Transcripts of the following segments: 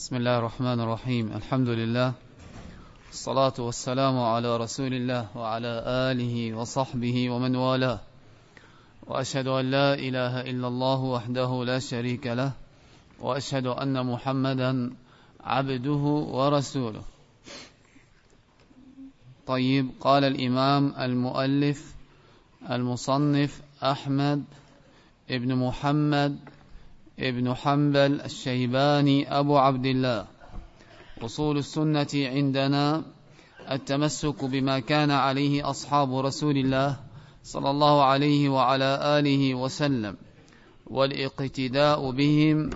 بسم الله الرحمن الرحيم الحمد لله الصلاة والسلام على رسول الله وعلى آله وصحبه ومن والاه وأشهد أن لا إله إلا الله وحده لا شريك له وأشهد أن محمدا عبده ورسوله طيب قال الإمام المؤلف المصنف أحمد ابن محمد ابن حنبل الشيباني أبو عبد الله. أصول السنة عندنا التمسك بما كان عليه أصحاب رسول الله صلى الله عليه وعلى آله وسلم والإقتداء بهم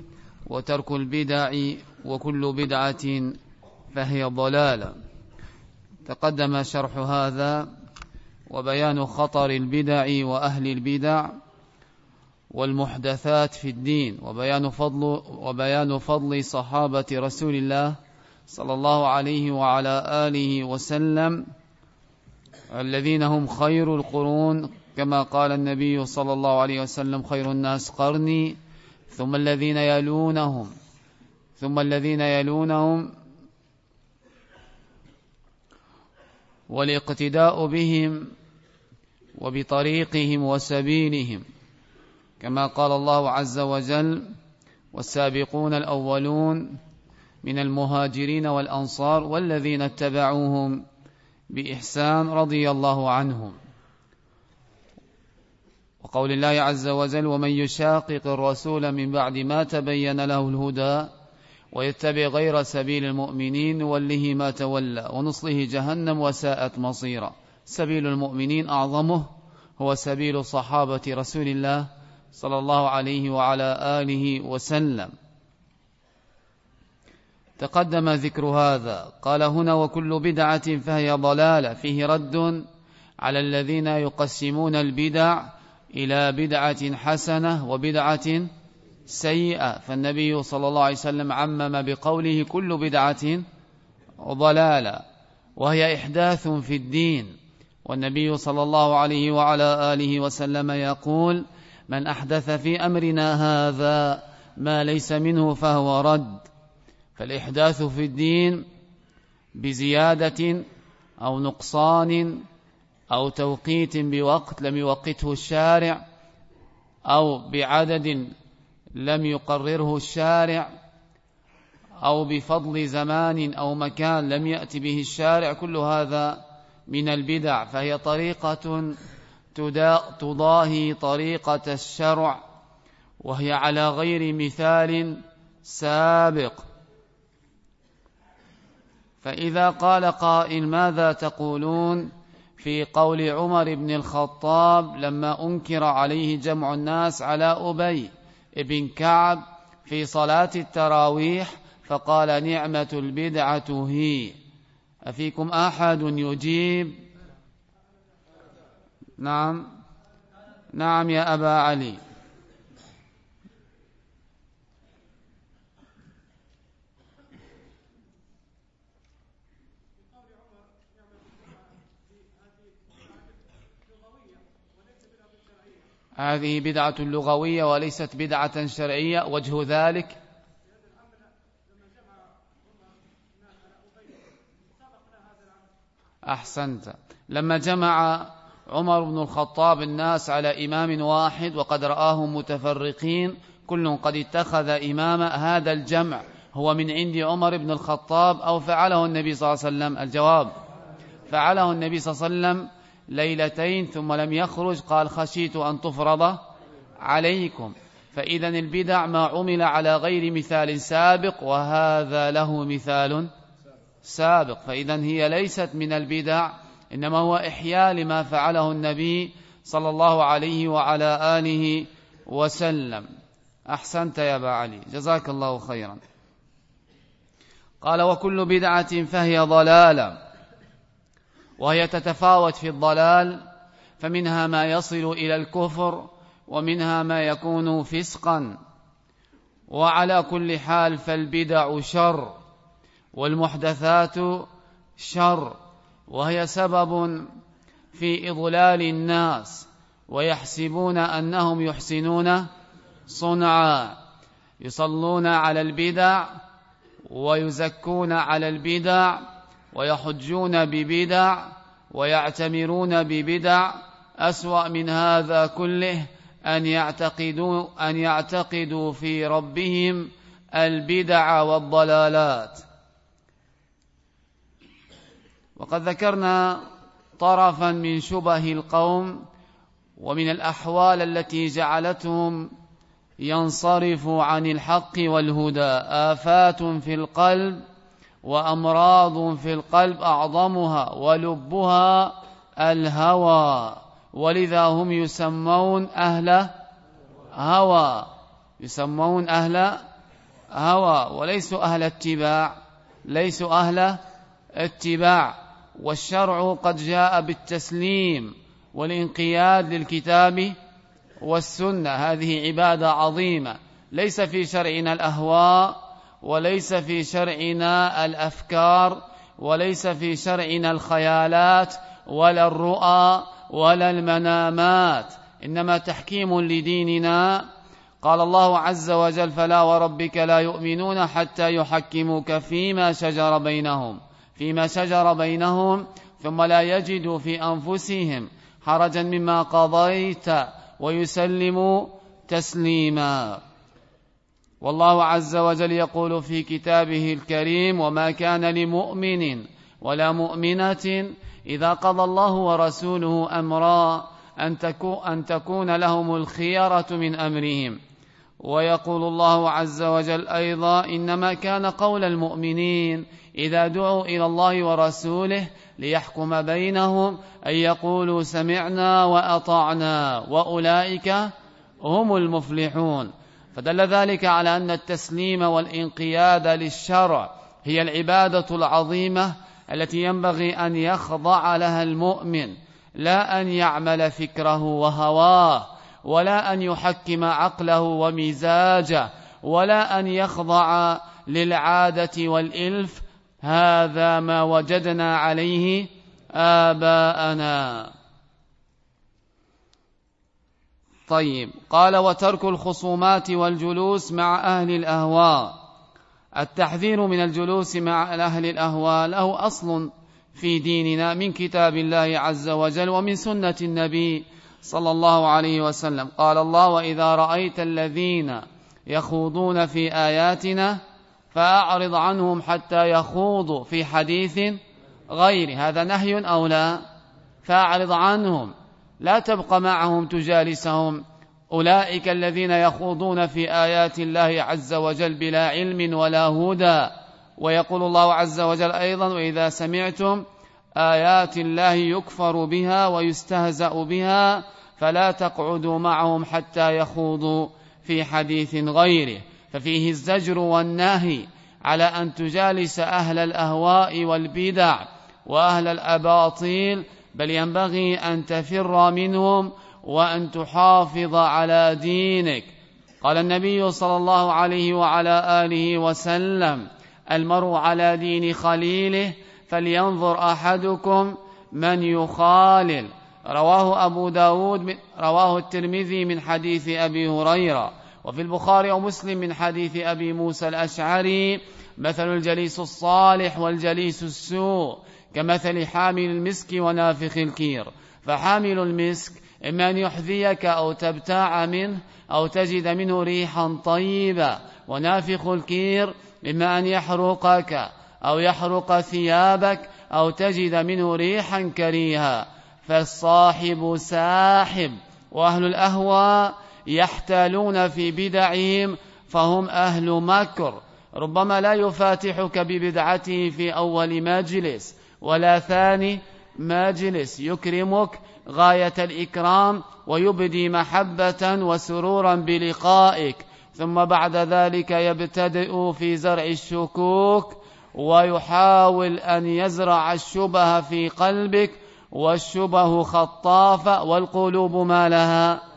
وترك البدع وكل بدعة فهي ضلالة. تقدم شرح هذا وبيان خطر البدع وأهل البدع والمحدثات في الدين وبيان فضل, وبيان فضل صحابة رسول الله صلى الله عليه وعلى آله وسلم الذين هم خير القرون كما قال النبي صلى الله عليه وسلم خير الناس قرني ثم الذين يلونهم ثم الذين يلونهم والاقتداء بهم وبطريقهم وسبيلهم. كما قال الله عز وجل والسابقون الأولون من المهاجرين والأنصار والذين اتبعوهم بإحسان رضي الله عنهم. وقول الله عز وجل ومن يشاقق الرسول من بعد ما تبين له الهدى ويتبع غير سبيل المؤمنين وله ما تولى ونصله جهنم وساءت مصيرا سبيل المؤمنين أعظمه هو سبيل صحابة رسول الله صلى الله عليه وعلى آله وسلم. تقدم ذكر هذا. قال هنا وكل بدعة فهي ضلالة فيه رد على الذين يقسمون البدع إلى بدعة حسنة وبدعة سيئة. فالنبي صلى الله عليه وسلم عمم بقوله كل بدعة ضلالة وهي إحداث في الدين. والنبي صلى الله عليه وعلى آله وسلم يقول من أحدث في أمرنا هذا ما ليس منه فهو رد. فالإحداث في الدين بزيادة أو نقصان أو توقيت بوقت لم يوقته الشارع أو بعدد لم يقرره الشارع أو بفضل زمان أو مكان لم يأتي به الشارع كل هذا من البدع. فهي طريقة تضاهي طريقة الشرع وهي على غير مثال سابق. فإذا قال قائل ماذا تقولون؟ في قول عمر بن الخطاب لما أنكر عليه جمع الناس على أبي بن كعب في صلاة التراويح فقال نعمة البدعة هي. أفيكم أحد يجيب؟ نعم. نعم يا أبا علي. هذه بدعة لغوية وليست بدعة شرعية. وجه ذلك أحسنت. لما جمع عمر بن الخطاب الناس على إمام واحد وقد رآهم متفرقين كل قد اتخذ إمام هذا الجمع. هو من عند عمر بن الخطاب أو فعله النبي صلى الله عليه وسلم؟ الجواب. فعله النبي صلى الله عليه وسلم ليلتين ثم لم يخرج قال خشيت أن تفرض عليكم. فإذا البدع ما عمل على غير مثال سابق وهذا له مثال سابق. فإذا هي ليست من البدع إنما هو إحياء لما فعله النبي صلى الله عليه وعلى آله وسلم. أحسنت يا أبا علي. جزاك الله خيرا. قال وكل بدعة فهي ضلالة وهي تتفاوت في الضلال فمنها ما يصل إلى الكفر ومنها ما يكون فسقا. وعلى كل حال فالبدع شر والمحدثات شر. وهي سبب في إضلال الناس ويحسبون أنهم يحسنون صنعا. يصلون على البدع ويزكون على البدع ويحجون ببدع ويعتمرون ببدع. أسوأ من هذا كله أن يعتقدوا, أن يعتقدوا في ربهم البدع والضلالات. وقد ذكرنا طرفا من شبه القوم ومن الأحوال التي جعلتهم ينصرفوا عن الحق والهدى. آفات في القلب وأمراض في القلب أعظمها ولبها الهوى. ولذا هم يسمون أهل هوى. يسمون أهل هوى. وليسوا أهل اتباع. ليسوا أهل اتباع. والشرع قد جاء بالتسليم والانقياد للكتاب والسنة. هذه عبادة عظيمة. ليس في شرعنا الأهواء وليس في شرعنا الأفكار وليس في شرعنا الخيالات ولا الرؤى ولا المنامات. إنما تحكيم لديننا. قال الله عز وجل فلا وربك لا يؤمنون حتى يحكموك فيما شجر بينهم. فيما شجر بينهم ثم لا يجدوا في أنفسهم حرجا مما قضيت ويسلموا تسليما. والله عز وجل يقول في كتابه الكريم وما كان لمؤمن ولا مؤمنة إذا قضى الله ورسوله أمرا أن تكون لهم الخيرة من أمرهم ويقول الله عز وجل أيضا إنما كان قول المؤمنين إذا دعوا إلى الله ورسوله ليحكم بينهم أن يقولوا سمعنا وأطعنا وأولئك هم المفلحون. فدل ذلك على أن التسليم والانقياد للشرع هي العبادة العظيمة التي ينبغي أن يخضع لها المؤمن لا أن يعمل فكره وهواه ولا أن يحكم عقله ومزاجه ولا أن يخضع للعادة والإلف هذا ما وجدنا عليه آباءنا. طيب قال وترك الخصومات والجلوس مع أهل الأهواء. التحذير من الجلوس مع أهل الأهواء له أصل في ديننا من كتاب الله عز وجل ومن سنة النبي صلى الله عليه وسلم. قال الله وإذا رأيت الذين يخوضون في آياتنا فأعرض عنهم حتى يخوضوا في حديث غير. هذا نهي أو لا؟ فأعرض عنهم. لا تبق معهم تجالسهم. أولئك الذين يخوضون في آيات الله عز وجل بلا علم ولا هدى. ويقول الله عز وجل أيضا وإذا سمعتم آيات الله يكفر بها ويستهزأ بها فلا تقعدوا معهم حتى يخوضوا في حديث غيره. ففيه الزجر والنهي على أن تجالس أهل الأهواء والبدع وأهل الأباطيل بل ينبغي أن تفر منهم وأن تحافظ على دينك. قال النبي صلى الله عليه وعلى آله وسلم المرء على دين خليله فلينظر أحدكم من يخالل. رواه أبو داود رواه الترمذي من حديث أبي هريرة. وفي البخاري ومسلم من حديث أبي موسى الأشعري مثل الجليس الصالح والجليس السوء كمثل حامل المسك ونافخ الكير. فحامل المسك إما أن يحذيك أو تبتاع منه أو تجد منه ريحا طيبة ونافخ الكير إما أن يحرقك أو يحرق ثيابك أو تجد منه ريحا كريها فالصاحب ساحب وأهل الأهواء يحتالون في بدعهم فهم أهل مكر. ربما لا يفاتحك ببدعته في أول مجلس ولا ثاني مجلس. يكرمك غاية الإكرام ويبدي محبة وسرورا بلقائك. ثم بعد ذلك يبتدئ في زرع الشكوك ويحاول أن يزرع الشبه في قلبك والشبه خطافة والقلوب ما لها.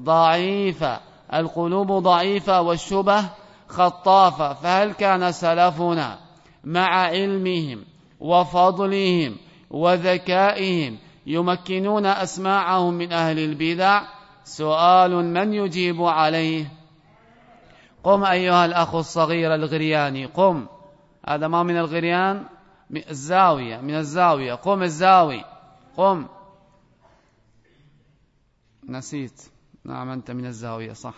ضعيفة القلوب ضعيفة والشبه خطافة فهل كان سلفنا مع علمهم وفضلهم وذكائهم يمكنون أسماعهم من أهل البدع؟ سؤال من يجيب عليه؟ قم أيها الأخ الصغير الغرياني قم. هذا ما من الغريان؟ من الزاوية من الزاوية. قم الزاوي. قم. نسيت. نعم أنت من الزاوية صح.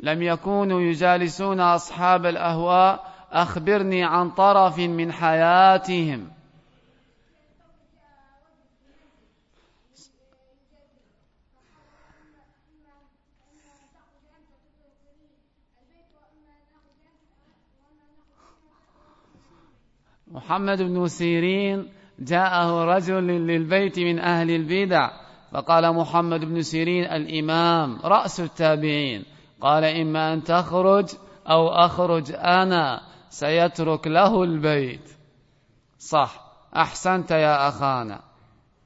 لم يكونوا يجالسون أصحاب الأهواء أخبرني عن طرف من حياتهم. محمد بن سيرين جاءه رجل للبيت من أهل البدع. فقال محمد بن سيرين الإمام رأس التابعين قال إما أن تخرج أو أخرج أنا سيترك له البيت. صح أحسنت يا أخانا.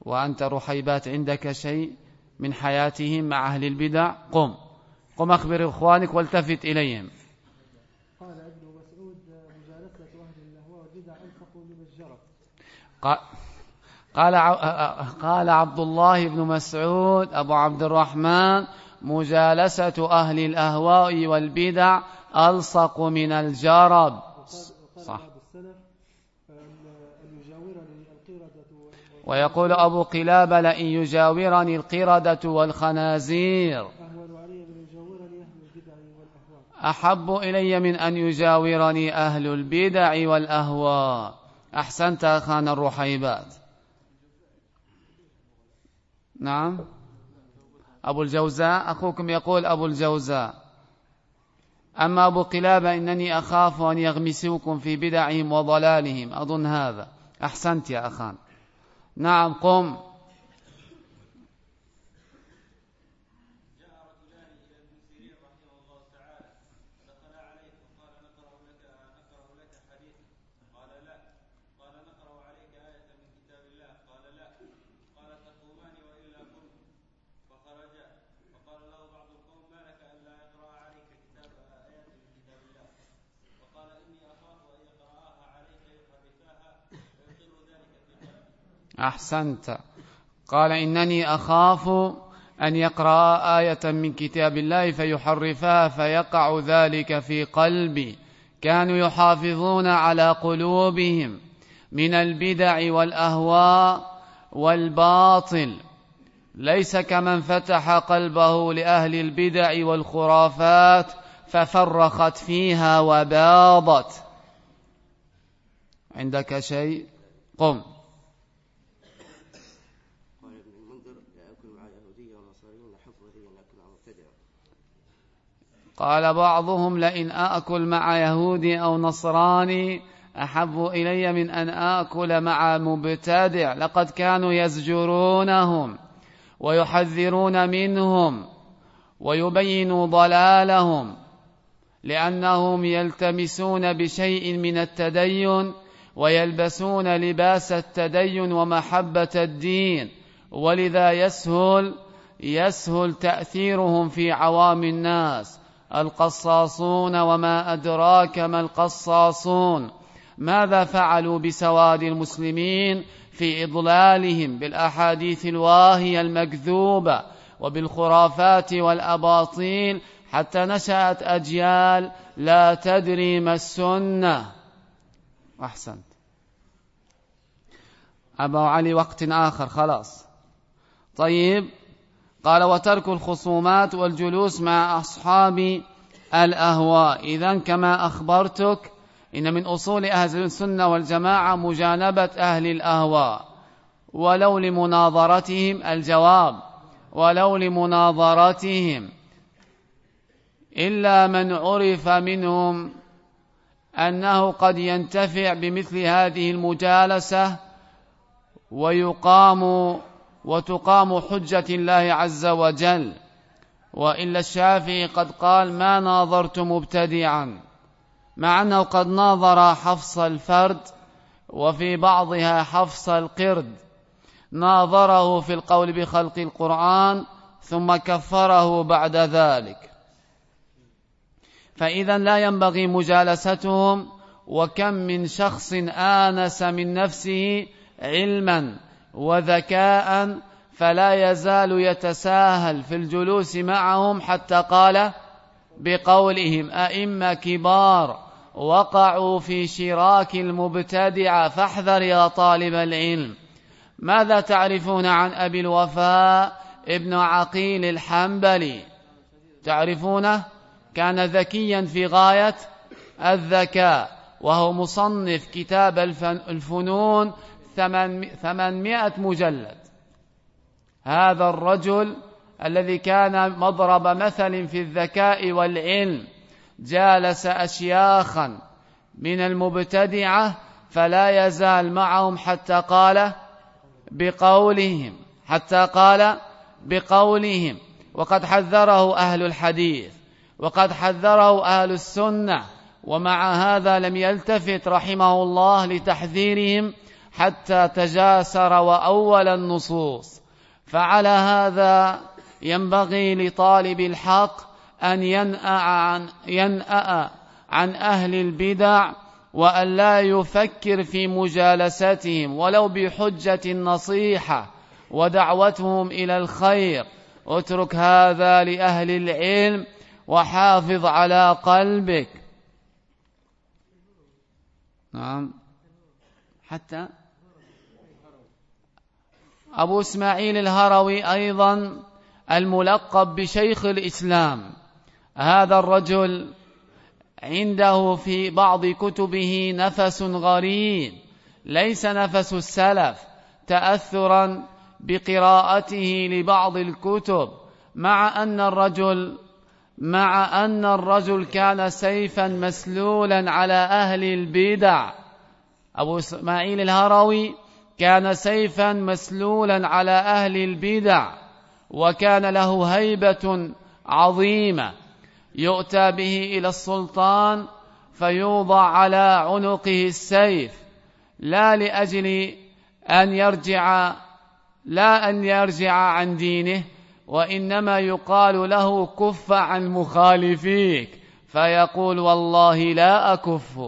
وأنت رحيبات عندك شيء من حياتهم مع أهل البدع؟ قم. قم أخبر إخوانك والتفت إليهم. قال ابن مسعود مجالسة أهل اللهو والبدع أنفق من الجرب قال قال عبد الله بن مسعود أبو عبد الرحمن مجالسة أهل الأهواء والبدع ألصق من الجرب. صح. ويقول أبو قلابة لئن يجاورني القردة والخنازير. أحب إلي من أن يجاورني أهل البدع والأهواء. أحسنت أخانا الرحيبات. نعم. أبو الجوزاء أخوكم يقول أبو الجوزاء. أما أبو قلابة إنني أخاف أن يغمسوكم في بدعهم وضلالهم. أظن هذا. أحسنت يا أخان. نعم قم. أحسنت. قال إنني أخاف أن يقرأ آية من كتاب الله فيحرفها فيقع ذلك في قلبي. كانوا يحافظون على قلوبهم من البدع والأهواء والباطل. ليس كمن فتح قلبه لأهل البدع والخرافات ففرخت فيها وباضت. عندك شيء؟ قم. قال بعضهم لئن آكل مع يهودي أو نصراني أحب إلي من أن آكل مع مبتدع. لقد كانوا يزجرونهم ويحذرون منهم ويبينوا ضلالهم لأنهم يلتمسون بشيء من التدين ويلبسون لباس التدين ومحبة الدين. ولذا يسهل يسهل تأثيرهم في عوام الناس. القصاصون وما أدراك ما القصاصون. ماذا فعلوا بسواد المسلمين في إضلالهم بالأحاديث الواهية المكذوبة وبالخرافات والأباطيل حتى نشأت أجيال لا تدري ما السنة. أحسنت. أبو علي وقت آخر خلاص. طيب قال وترك الخصومات والجلوس مع أصحاب الأهواء. إذا كما أخبرتك إن من أصول أهل السنة والجماعة مجانبة أهل الأهواء. ولو لمناظرتهم الجواب ولو لمناظرتهم إلا من عرف منهم أنه قد ينتفع بمثل هذه المجالسة ويقام وتقام حجة الله عز وجل. وإلا الشافعي قد قال ما ناظرت مبتدعا مع أنه قد ناظر حفص الفرد وفي بعضها حفص القرد. ناظره في القول بخلق القرآن ثم كفره بعد ذلك. فإذا لا ينبغي مجالستهم وكم من شخص آنس من نفسه علما وذكاء فلا يزال يتساهل في الجلوس معهم حتى قال بقولهم أئمة كبار وقعوا في شراك المبتدع فاحذر يا طالب العلم. ماذا تعرفون عن أبي الوفاء ابن عقيل الحنبلي؟ تعرفونه؟ كان ذكيا في غاية الذكاء وهو مصنف كتاب الفنون ثمانمائة مجلد. هذا الرجل الذي كان مضرب مثل في الذكاء والعلم جالس أشياخا من المبتدعة فلا يزال معهم حتى قال بقولهم حتى قال بقولهم. وقد حذره أهل الحديث وقد حذره أهل السنة ومع هذا لم يلتفت رحمه الله لتحذيرهم حتى تجاسر وأول النصوص. فعلى هذا ينبغي لطالب الحق أن ينأى عن, ينأى عن أهل البدع وأن لا يفكر في مجالستهم ولو بحجة النصيحة ودعوتهم إلى الخير. اترك هذا لأهل العلم وحافظ على قلبك. نعم. حتى أبو إسماعيل الهروي أيضا الملقب بشيخ الإسلام. هذا الرجل عنده في بعض كتبه نفس غريب ليس نفس السلف تأثرا بقراءته لبعض الكتب مع أن الرجل مع أن الرجل كان سيفا مسلولا على أهل البدع. أبو إسماعيل الهروي كان سيفا مسلولا على أهل البدع وكان له هيبة عظيمة. يؤتى به إلى السلطان فيوضع على عنقه السيف. لا لأجل أن يرجع لا أن يرجع عن دينه وإنما يقال له كف عن مخالفيك فيقول والله لا أكف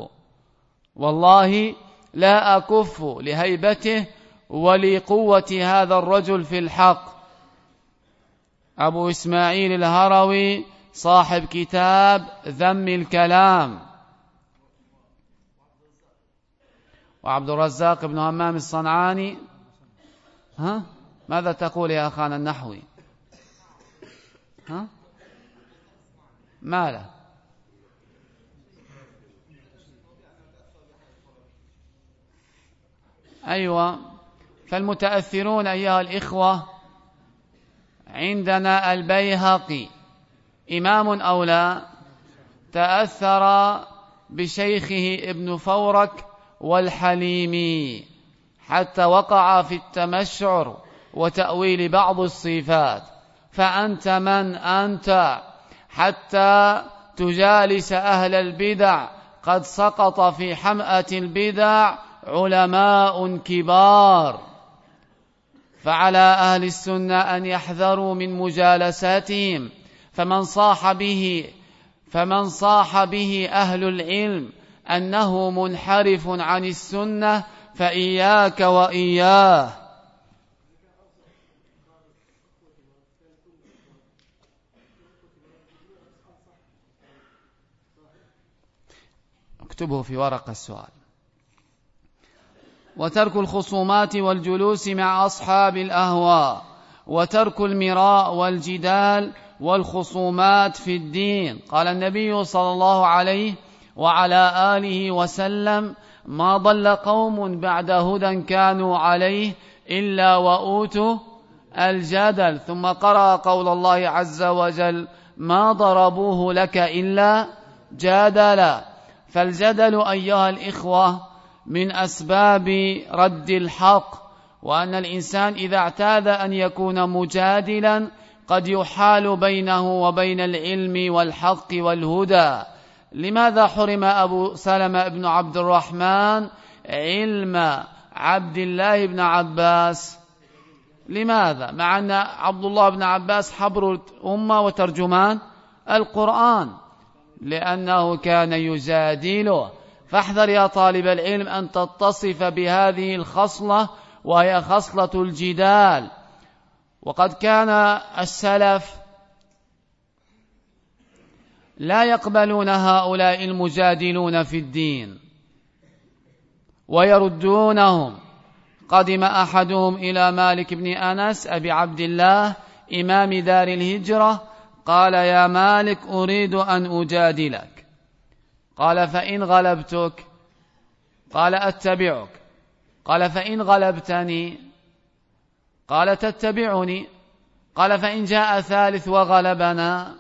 والله لا أكف لهيبته ولقوة هذا الرجل في الحق. أبو إسماعيل الهروي صاحب كتاب ذم الكلام. وعبد الرزاق بن همام الصنعاني. ها؟ ماذا تقول يا أخانا النحوي؟ ها؟ ما أيوة. فالمتأثرون أيها الإخوة عندنا البيهقي إمام أو لا تأثر بشيخه ابن فورك والحليمي حتى وقع في التمشعر وتأويل بعض الصفات. فأنت من أنت؟ حتى تجالس أهل البدع قد سقط في حمأة البدع علماء كبار. فعلى أهل السنة أن يحذروا من مجالساتهم. فمن صاح به فمن صاح به أهل العلم أنه منحرف عن السنة فإياك وإياه. اكتبه في ورق السؤال. وترك الخصومات والجلوس مع أصحاب الأهواء وترك المراء والجدال والخصومات في الدين. قال النبي صلى الله عليه وعلى آله وسلم ما ضل قوم بعد هدى كانوا عليه إلا وأوتوا الجدل. ثم قرأ قول الله عز وجل ما ضربوه لك إلا جادلا فالجدل أيها الإخوة من أسباب رد الحق وأن الإنسان إذا اعتاد أن يكون مجادلا قد يحال بينه وبين العلم والحق والهدى. لماذا حرم أبو سلمة بن عبد الرحمن علم عبد الله بن عباس؟ لماذا؟ مع أن عبد الله بن عباس حبر الأمة وترجمان القرآن لأنه كان يجادله. فاحذر يا طالب العلم أن تتصف بهذه الخصلة وهي خصلة الجدال. وقد كان السلف لا يقبلون هؤلاء المجادلون في الدين ويردونهم. قدم أحدهم إلى مالك بن أنس أبي عبد الله إمام دار الهجرة قال يا مالك أريد أن أجادلك. قال فإن غلبتك قال أتبعك. قال فإن غلبتني قال تتبعني. قال فإن جاء ثالث وغلبنا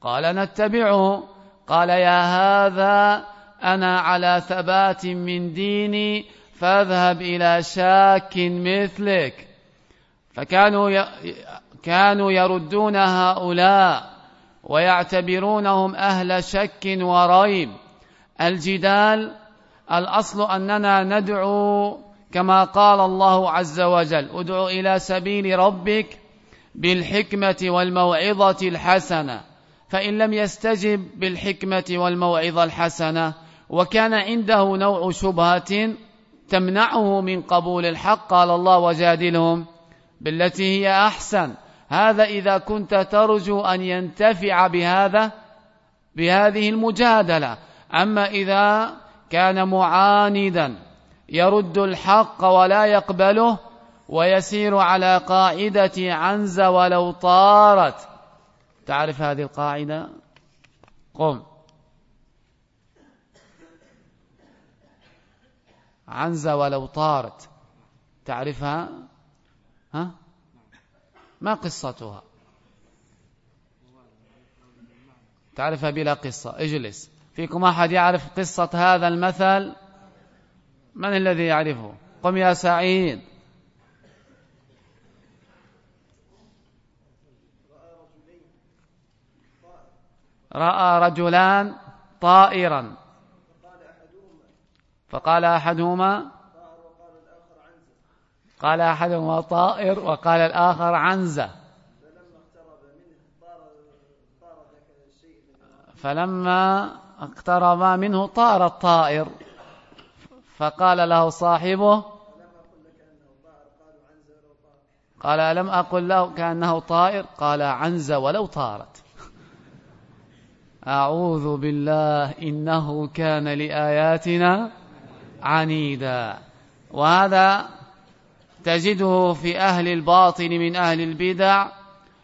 قال نتبعه. قال يا هذا أنا على ثبات من ديني فاذهب إلى شاك مثلك. فكانوا ي... كانوا يردون هؤلاء ويعتبرونهم أهل شك وريب. الجدال الأصل أننا ندعو كما قال الله عز وجل ادع إلى سبيل ربك بالحكمة والموعظة الحسنة فإن لم يستجب بالحكمة والموعظة الحسنة وكان عنده نوع شبهة تمنعه من قبول الحق قال الله وجادلهم بالتي هي أحسن. هذا إذا كنت ترجو أن ينتفع بهذا بهذه المجادلة. أما إذا كان معاندا يرد الحق ولا يقبله ويسير على قاعدة عنز ولو طارت. تعرف هذه القاعدة؟ قم. عنزة ولو طارت. تعرفها؟ ها؟ ما قصتها؟ تعرفها بلا قصة. اجلس. فيكم أحد يعرف قصة هذا المثل؟ من الذي يعرفه؟ قم يا سعيد. رأى رجلان طائرا. فقال أحدهما قال أحدهما طائر وقال الآخر عنزة. فلما اقترب منه طار الطائر. فقال له صاحبه قال ألم أقل له كأنه طائر؟ قال عنز ولو طارت. أعوذ بالله إنه كان لآياتنا عنيدا. وهذا تجده في أهل الباطن من أهل البدع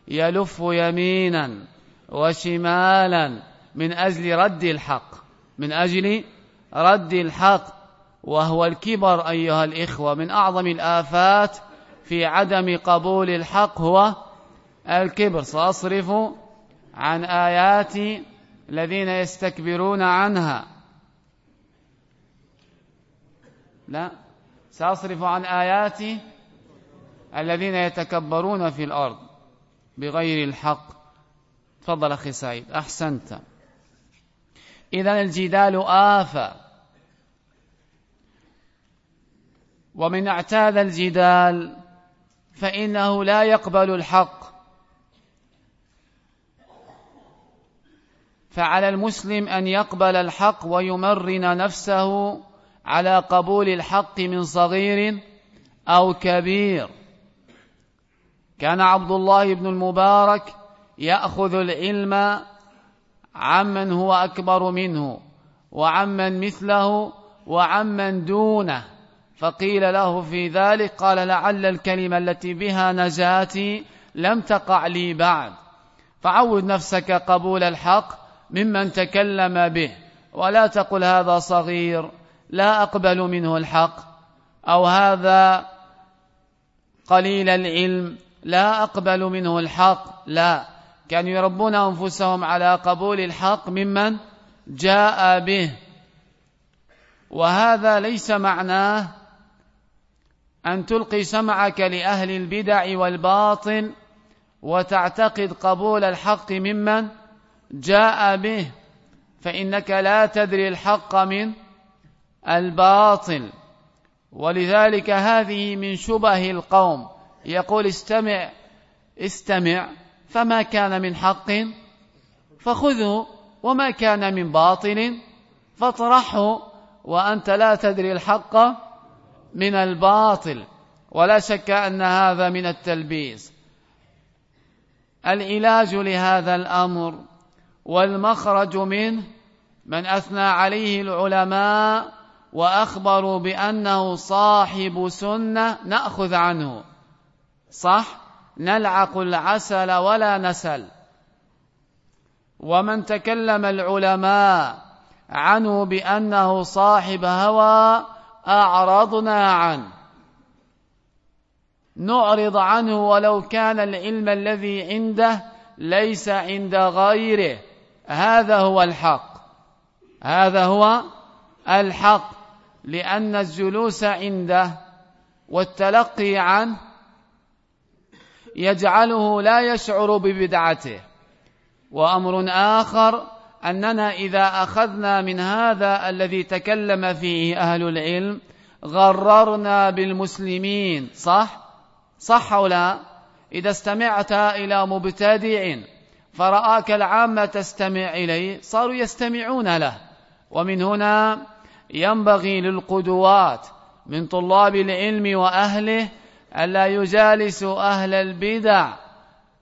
يلف يمينا وشمالا من أجل رد الحق من أجل رد الحق وهو الكبر أيها الإخوة من أعظم الآفات في عدم قبول الحق هو الكبر. سأصرف عن آيات الذين يستكبرون عنها. لا سأصرف عن آياتي الذين يتكبرون في الأرض بغير الحق. تفضل أخي سعيد أحسنت. إذا الجدال آفة. ومن اعتاد الجدال فإنه لا يقبل الحق. فعلى المسلم أن يقبل الحق ويمرن نفسه على قبول الحق من صغير أو كبير. كان عبد الله بن المبارك يأخذ العلم عمن هو أكبر منه وعمن مثله وعمن دونه. فقيل له في ذلك قال لعل الكلمة التي بها نجاتي لم تقع لي بعد. فعود نفسك قبول الحق ممن تكلم به. ولا تقل هذا صغير لا أقبل منه الحق. أو هذا قليل العلم لا أقبل منه الحق لا. كانوا يربون أنفسهم على قبول الحق ممن جاء به. وهذا ليس معناه أن تلقي سمعك لأهل البدع والباطل وتعتقد قبول الحق ممن جاء به فإنك لا تدري الحق من الباطل. ولذلك هذه من شبه القوم. يقول استمع استمع. فما كان من حق فخذه وما كان من باطل فاطرحه وأنت لا تدري الحق من الباطل ولا شك أن هذا من التلبيس. العلاج لهذا الأمر والمخرج منه من أثنى عليه العلماء وأخبروا بأنه صاحب سنة نأخذ عنه. صح؟ نلعق العسل ولا نسل. ومن تكلم العلماء عنه بأنه صاحب هوى أعرضنا عنه. نعرض عنه ولو كان العلم الذي عنده ليس عند غيره. هذا هو الحق. هذا هو الحق. لأن الجلوس عنده والتلقي عنه يجعله لا يشعر ببدعته وأمر آخر أننا إذا أخذنا من هذا الذي تكلم فيه أهل العلم غررنا بالمسلمين صح؟ صح أو لا؟ إذا استمعت إلى مبتدع فرآك العامة تستمع إليه صاروا يستمعون له ومن هنا ينبغي للقدوات من طلاب العلم وأهله ألا يجالسوا أهل البدع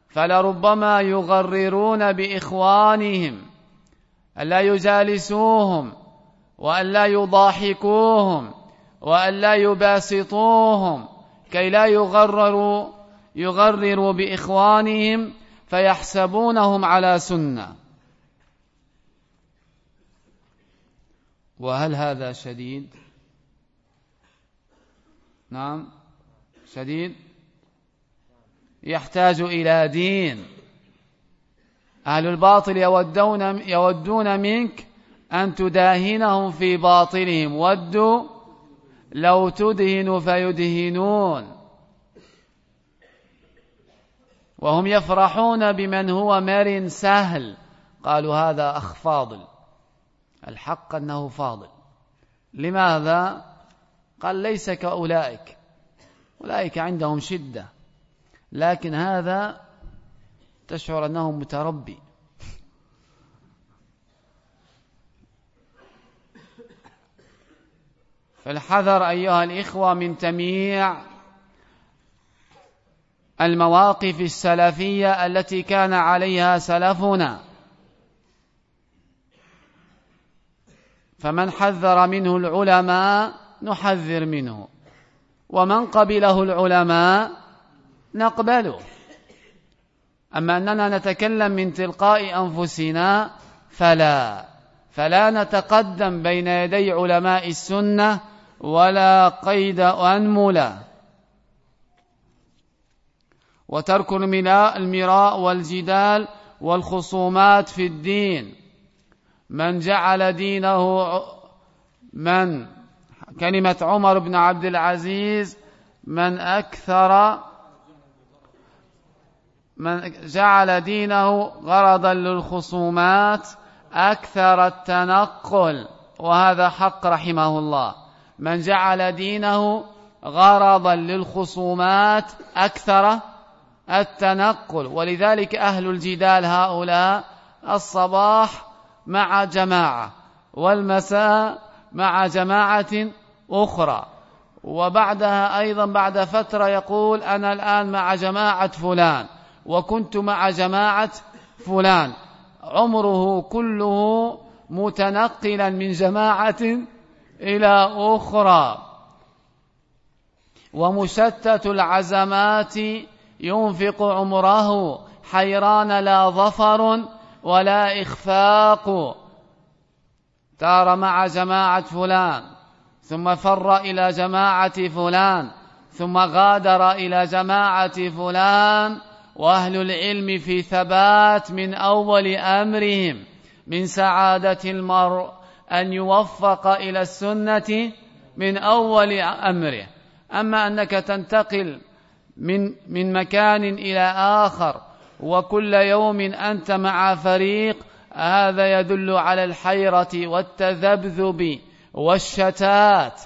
فلربما يغررون بإخوانهم ألا يجالسوهم وألا يضاحكوهم وألا يباسطوهم كي لا يغرروا يغرروا بإخوانهم فيحسبونهم على سنة. وهل هذا شديد؟ نعم. شديد يحتاج إلى دين. أهل الباطل يودون, يودون منك أن تداهنهم في باطلهم. ودوا لو تدهن فيدهنون. وهم يفرحون بمن هو مر سهل. قالوا هذا أخ فاضل. الحق أنه فاضل. لماذا؟ قال ليس كأولئك. أولئك عندهم شدة. لكن هذا تشعر أنه متربي. فالحذر أيها الإخوة من تمييع المواقف السلفية التي كان عليها سلفنا. فمن حذر منه العلماء نحذر منه. ومن قبله العلماء نقبله. أما أننا نتكلم من تلقاء أنفسنا فلا فلا نتقدم بين يدي علماء السنة ولا قيد أنملة وترك المراء والجدال والخصومات في الدين. من جعل دينه من كلمة عمر بن عبد العزيز من أكثر من جعل دينه غرضا للخصومات أكثر التنقل وهذا حق رحمه الله. من جعل دينه غرضا للخصومات أكثر التنقل. ولذلك أهل الجدال هؤلاء الصباح مع جماعة والمساء مع جماعة أخرى. وبعدها أيضا بعد فترة يقول أنا الآن مع جماعة فلان وكنت مع جماعة فلان. عمره كله متنقلا من جماعة إلى أخرى. ومشتت العزمات ينفق عمره حيران لا ظفر ولا إخفاق. تار مع جماعة فلان. ثم فر إلى جماعة فلان ثم غادر إلى جماعة فلان وأهل العلم في ثبات من أول أمرهم من سعادة المرء أن يوفق إلى السنة من أول أمره. أما أنك تنتقل من من مكان إلى آخر وكل يوم أنت مع فريق هذا يدل على الحيرة والتذبذب والشتات.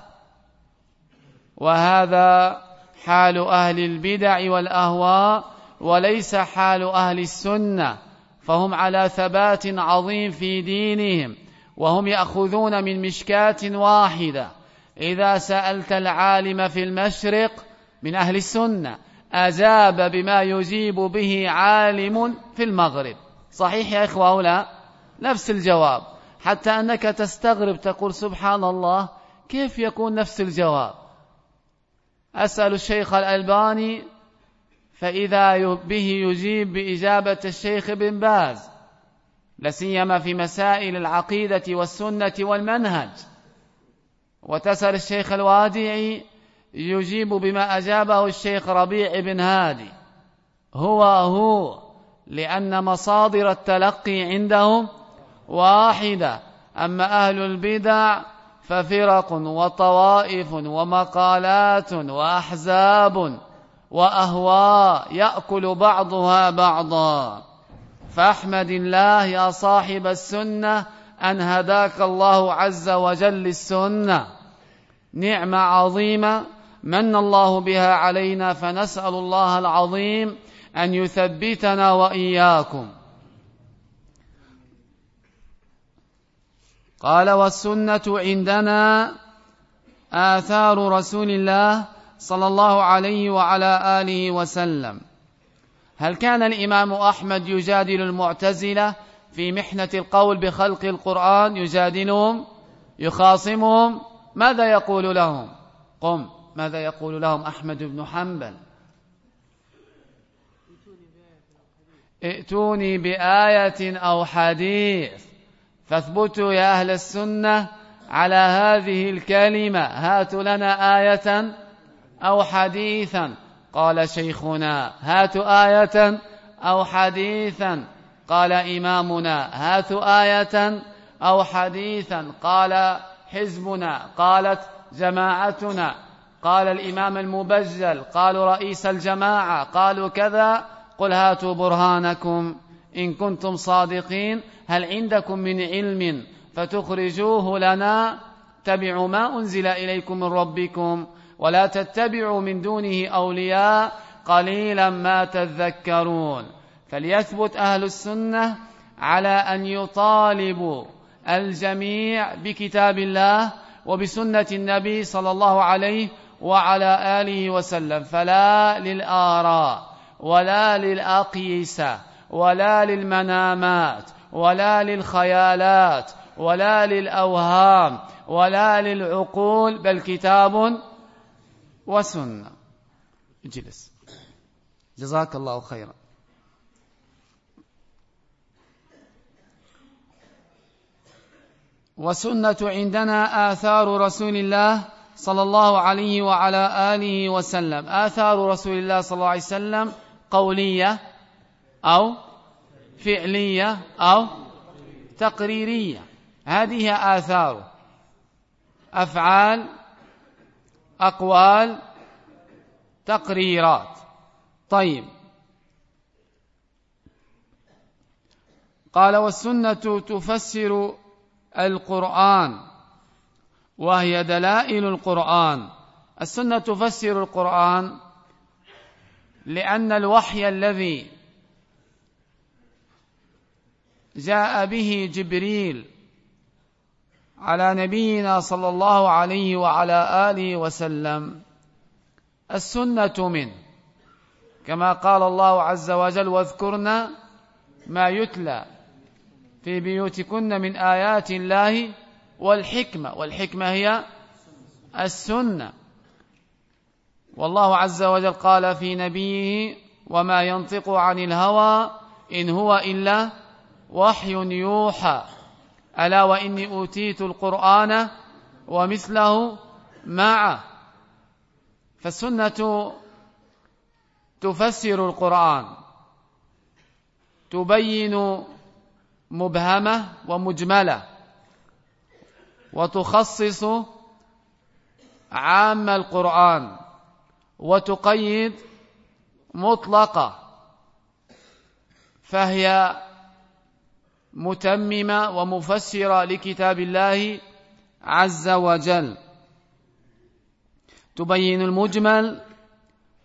وهذا حال أهل البدع والأهواء وليس حال أهل السنة. فهم على ثبات عظيم في دينهم وهم يأخذون من مشكاة واحدة. إذا سألت العالم في المشرق من أهل السنة أجاب بما يجيب به عالم في المغرب. صحيح يا إخوة لا؟ نفس الجواب. حتى أنك تستغرب تقول سبحان الله كيف يكون نفس الجواب؟ أسأل الشيخ الألباني فإذا به يجيب بإجابة الشيخ بن باز. لسيما في مسائل العقيدة والسنة والمنهج. وتسأل الشيخ الوادعي يجيب بما أجابه الشيخ ربيع بن هادي. هو هو لأن مصادر التلقي عندهم واحدة. أما أهل البدع ففرق وطوائف ومقالات وأحزاب وأهواء يأكل بعضها بعضا. فاحمد الله يا صاحب السنة أن هداك الله عز وجل السنة نعمة عظيمة. من الله بها علينا فنسأل الله العظيم أن يثبتنا وإياكم. قال والسنة عندنا آثار رسول الله صلى الله عليه وعلى آله وسلم. هل كان الإمام أحمد يجادل المعتزلة في محنة القول بخلق القرآن يجادلهم يخاصمهم؟ ماذا يقول لهم؟ قم ماذا يقول لهم أحمد بن حنبل؟ ائتوني بآية أو حديث. فاثبتوا يا أهل السنة على هذه الكلمة. هاتوا لنا آية أو حديثا. قال شيخنا هاتوا آية أو حديثا. قال إمامنا هاتوا آية أو حديثا. قال حزبنا قالت جماعتنا. قال الإمام المبجل قالوا رئيس الجماعة قالوا كذا. قل هاتوا برهانكم. إن كنتم صادقين هل عندكم من علم؟ فتخرجوه لنا. تبعوا ما أنزل إليكم من ربكم ولا تتبعوا من دونه أولياء. قليلا ما تذكرون. فليثبت أهل السنة على أن يطالبوا الجميع بكتاب الله وبسنة النبي صلى الله عليه وعلى آله وسلم. فلا للآراء ولا للأقيسة. ولا للمنامات ولا للخيالات ولا للأوهام ولا للعقول بل كتاب وسنة. اجلس. جزاك الله خيرا. وسنة عندنا آثار رسول الله صلى الله عليه وعلى آله وسلم. آثار رسول الله صلى الله عليه وسلم قولية أو فعلية أو تقريرية. هذه آثار أفعال أقوال تقريرات. طيب. قال والسنة تفسر القرآن وهي دلائل القرآن. السنة تفسر القرآن لأن الوحي الذي جاء به جبريل على نبينا صلى الله عليه وعلى آله وسلم السنة منه كما قال الله عز وجل واذكرنا ما يتلى في بيوتكن من آيات الله والحكمة والحكمة هي السنة. والله عز وجل قال في نبيه وما ينطق عن الهوى إن هو إلا وحي يوحى. ألا وإني أوتيت القرآن ومثله معه. فالسنة تفسر القرآن. تبين مبهمة ومجملة. وتخصص عام القرآن. وتقيد مطلقة. فهي متممة ومفسرة لكتاب الله عز وجل. تبين المجمل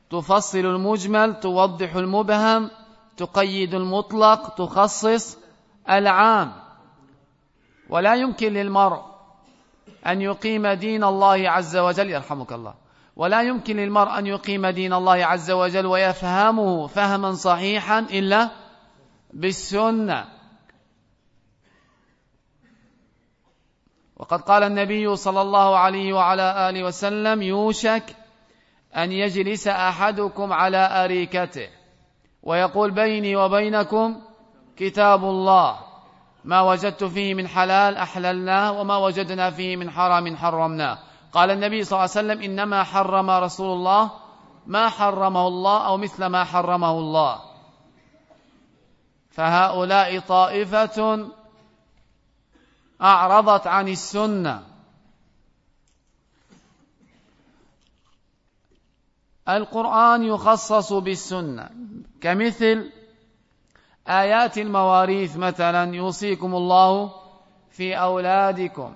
تفصل المجمل توضح المبهم تقيد المطلق تخصص العام. ولا يمكن للمرء أن يقيم دين الله عز وجل يرحمك الله. ولا يمكن للمرء أن يقيم دين الله عز وجل ويفهمه فهما صحيحا إلا بالسنة. وقد قال النبي صلى الله عليه وعلى آله وسلم يوشك أن يجلس أحدكم على أريكته. ويقول بيني وبينكم كتاب الله ما وجدت فيه من حلال أحللناه وما وجدنا فيه من حرام حرمناه. قال النبي صلى الله عليه وسلم إنما حرم رسول الله ما حرمه الله أو مثل ما حرمه الله. فهؤلاء طائفة أعرضت عن السنة. القرآن يخصص بالسنة. كمثل آيات المواريث مثلا يوصيكم الله في أولادكم.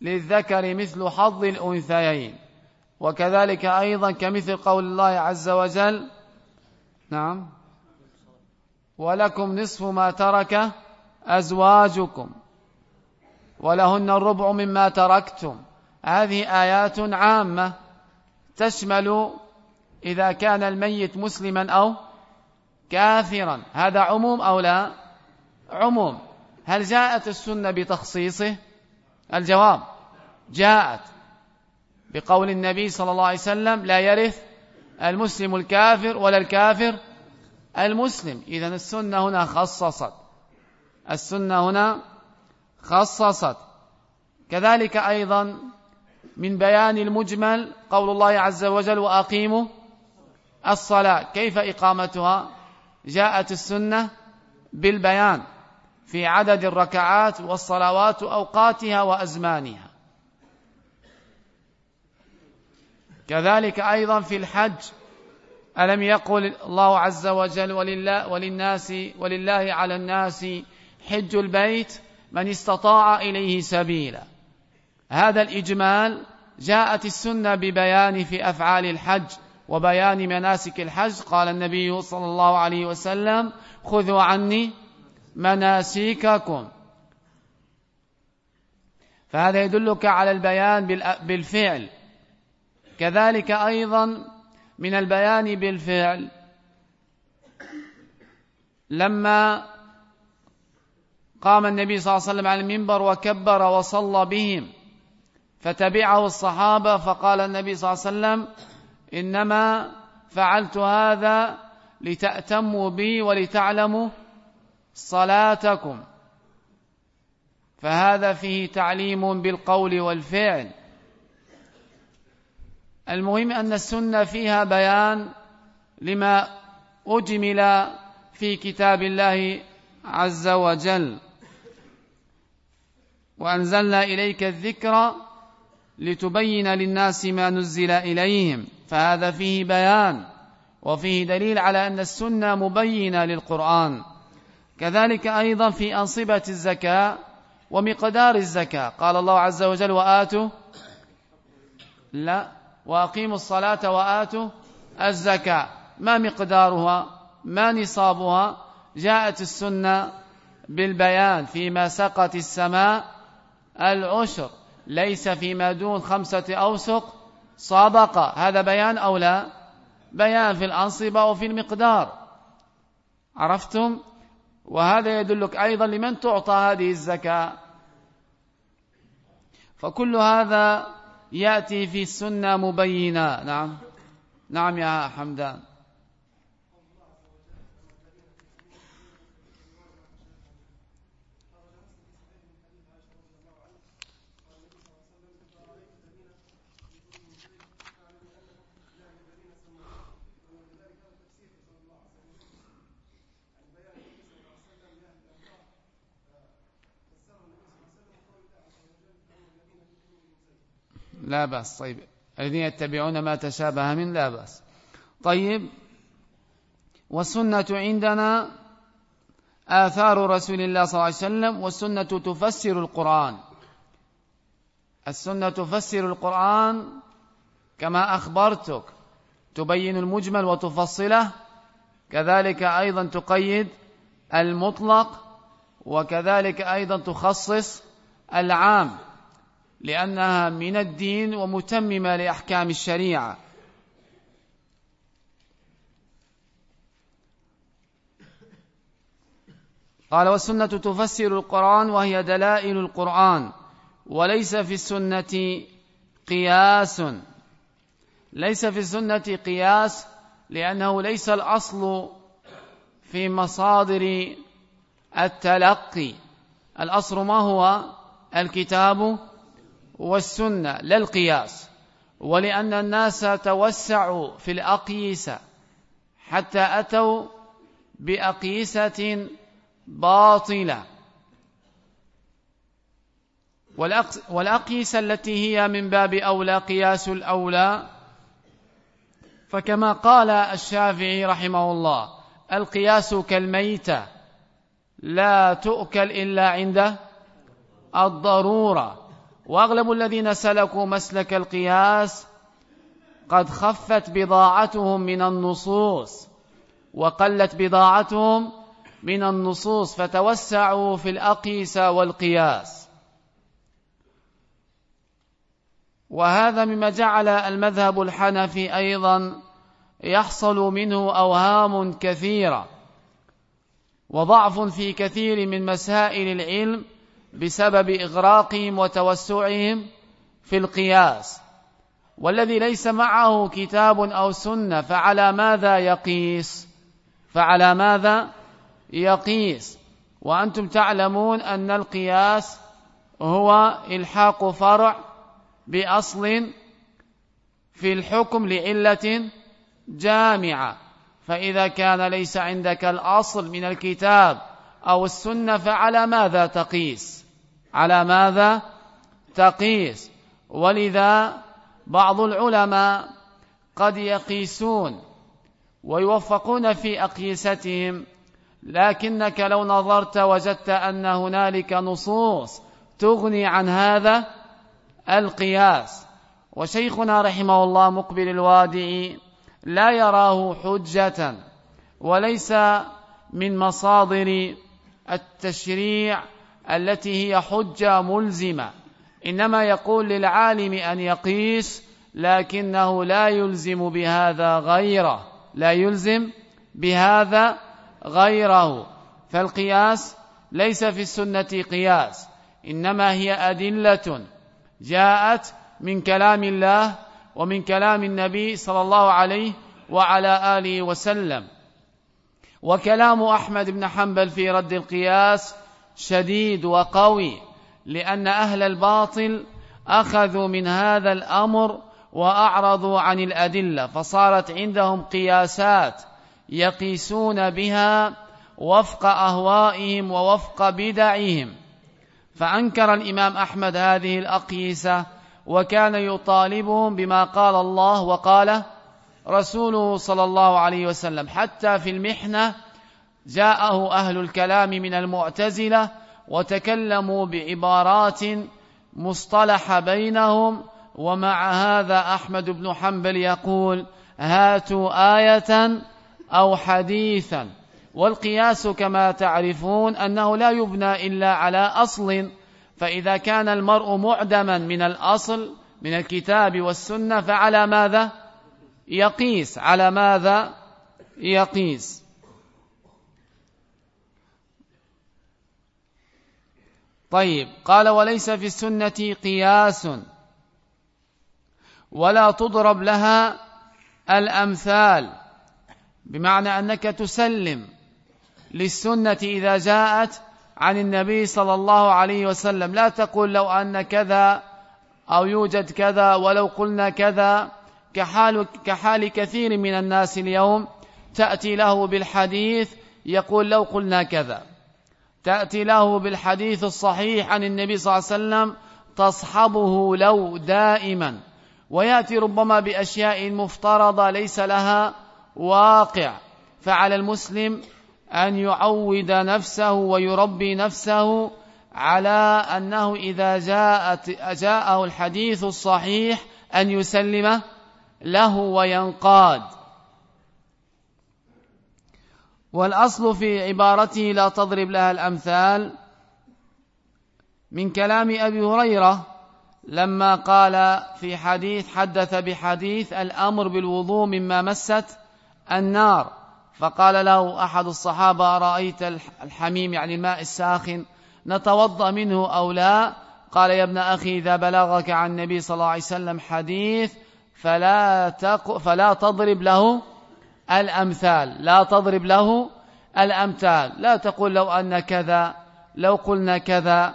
للذكر مثل حظ الأنثيين. وكذلك أيضا كمثل قول الله عز وجل نعم ولكم نصف ما ترك أزواجكم. ولهن الربع مما تركتم. هذه آيات عامة تشمل إذا كان الميت مسلما أو كافرا. هذا عموم أو لا؟ عموم. هل جاءت السنة بتخصيصه؟ الجواب جاءت. بقول النبي صلى الله عليه وسلم لا يرث المسلم الكافر ولا الكافر المسلم. إذا السنة هنا خصصت. السنة هنا خصصت. كذلك أيضا من بيان المجمل قول الله عز وجل وأقيموا الصلاة. كيف إقامتها؟ جاءت السنة بالبيان في عدد الركعات والصلوات وأوقاتها وأزمانها. كذلك أيضا في الحج ألم يقل الله عز وجل ولله وللناس ولله على الناس حج البيت من استطاع إليه سبيلا. هذا الإجمال جاءت السنة ببيان في أفعال الحج وبيان مناسك الحج. قال النبي صلى الله عليه وسلم خذوا عني مناسككم. فهذا يدلك على البيان بالفعل. كذلك أيضا من البيان بالفعل. لما قام النبي صلى الله عليه وسلم على المنبر وكبر وصلى بهم فتبعه الصحابة فقال النبي صلى الله عليه وسلم إنما فعلت هذا لتأتموا بي ولتعلموا صلاتكم. فهذا فيه تعليم بالقول والفعل. المهم أن السنة فيها بيان لما أجمل في كتاب الله عز وجل. وأنزلنا إليك الذكر لتبين للناس ما نزل إليهم. فهذا فيه بيان وفيه دليل على أن السنة مبينة للقرآن. كذلك أيضا في أنصبة الزكاة ومقدار الزكاة. قال الله عز وجل وآتوا لا وأقيموا الصلاة وآتوا الزكاة. ما مقدارها؟ ما نصابها؟ جاءت السنة بالبيان. فيما سقت السماء العشر ليس فيما دون خمسة أوسق. صدقة هذا بيان أو لا؟ بيان في الأنصبة وفي المقدار. عرفتم؟ وهذا يدلك أيضا لمن تعطى هذه الزكاة. فكل هذا يأتي في السنة مبينا نعم. نعم يا حمدان. لا بأس. طيب الذين يتبعون ما تشابه من لا بأس. طيب والسنة عندنا آثار رسول الله صلى الله عليه وسلم والسنة تفسر القرآن. السنة تفسر القرآن كما أخبرتك. تبين المجمل وتفصله. كذلك أيضا تقيد المطلق وكذلك أيضا تخصص العام. لأنها من الدين ومتممة لأحكام الشريعة. قال والسنة تفسر القرآن وهي دلائل القرآن وليس في السنة قياس. ليس في السنة قياس لأنه ليس الأصل في مصادر التلقي. الأصل ما هو؟ الكتاب والسنة لا القياس ولأن الناس توسعوا في الأقيسة حتى أتوا بأقيسة باطلة. والأقيسة التي هي من باب أولى قياس الأولى فكما قال الشافعي رحمه الله القياس كالميتة لا تؤكل إلا عند الضرورة. وأغلب الذين سلكوا مسلك القياس قد خفت بضاعتهم من النصوص وقلت بضاعتهم من النصوص فتوسعوا في الأقيسة والقياس. وهذا مما جعل المذهب الحنفي أيضا يحصل منه أوهام كثيرة وضعف في كثير من مسائل العلم بسبب إغراقهم وتوسعهم في القياس. والذي ليس معه كتاب أو سنة فعلى ماذا يقيس؟ فعلى ماذا يقيس؟ وأنتم تعلمون أن القياس هو إلحاق فرع بأصل في الحكم لعلة جامعة. فإذا كان ليس عندك الأصل من الكتاب أو السنة فعلى ماذا تقيس؟ على ماذا تقيس؟ ولذا بعض العلماء قد يقيسون ويوفقون في أقيستهم لكنك لو نظرت وجدت أن هنالك نصوص تغني عن هذا القياس. وشيخنا رحمه الله مقبل الوادعي لا يراه حجة وليس من مصادر التشريع التي هي حجة ملزمة. إنما يقول للعالم أن يقيس لكنه لا يلزم بهذا غيره. لا يلزم بهذا غيره. فالقياس ليس في السنة قياس إنما هي أدلة جاءت من كلام الله ومن كلام النبي صلى الله عليه وعلى آله وسلم. وكلام أحمد بن حنبل في رد القياس شديد وقوي لأن أهل الباطل أخذوا من هذا الأمر وأعرضوا عن الأدلة فصارت عندهم قياسات يقيسون بها وفق أهوائهم ووفق بدعهم. فأنكر الإمام أحمد هذه الأقيسة وكان يطالبهم بما قال الله وقال رسوله صلى الله عليه وسلم. حتى في المحنة جاءه أهل الكلام من المعتزلة وتكلموا بعبارات مصطلح بينهم. ومع هذا أحمد بن حنبل يقول هاتوا آية أو حديثا. والقياس كما تعرفون أنه لا يبنى إلا على أصل. فإذا كان المرء معدما من الأصل من الكتاب والسنة فعلى ماذا؟ يقيس على ماذا يقيس. طيب قال وليس في السنة قياس ولا تضرب لها الأمثال بمعنى أنك تسلم للسنة إذا جاءت عن النبي صلى الله عليه وسلم. لا تقول لو أن كذا أو يوجد كذا ولو قلنا كذا. كحال, كحال كثير من الناس اليوم تأتي له بالحديث يقول لو قلنا كذا. تأتي له بالحديث الصحيح عن النبي صلى الله عليه وسلم تصحبه لو دائما. ويأتي ربما بأشياء مفترضة ليس لها واقع. فعلى المسلم أن يعود نفسه ويربي نفسه على أنه إذا جاءت جاءه الحديث الصحيح أن يسلم له وينقاد. والأصل في عبارته لا تضرب لها الأمثال. من كلام أبي هريرة لما قال في حديث حدث بحديث الأمر بالوضوء مما مست النار. فقال له أحد الصحابة رأيت الحميم يعني الماء الساخن نتوضأ منه أو لا؟ قال يا ابن أخي إذا بلغك عن النبي صلى الله عليه وسلم حديث فلا, تق فلا تضرب له الأمثال لا تضرب له الأمثال. لا تقول لو أن كذا لو قلنا كذا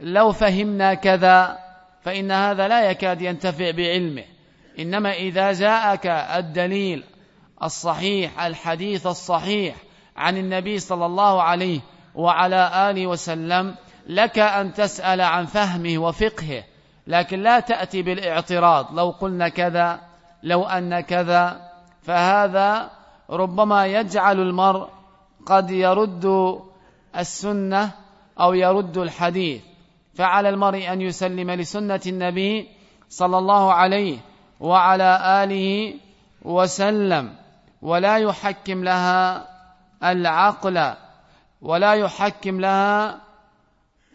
لو فهمنا كذا فإن هذا لا يكاد ينتفع بعلمه. إنما إذا جاءك الدليل الصحيح الحديث الصحيح عن النبي صلى الله عليه وعلى آله وسلم لك أن تسأل عن فهمه وفقهه. لكن لا تأتي بالاعتراض. لو قلنا كذا لو أن كذا فهذا ربما يجعل المرء قد يرد السنة أو يرد الحديث. فعلى المرء أن يسلم لسنة النبي صلى الله عليه وعلى آله وسلم. ولا يحكم لها العقل ولا يحكم لها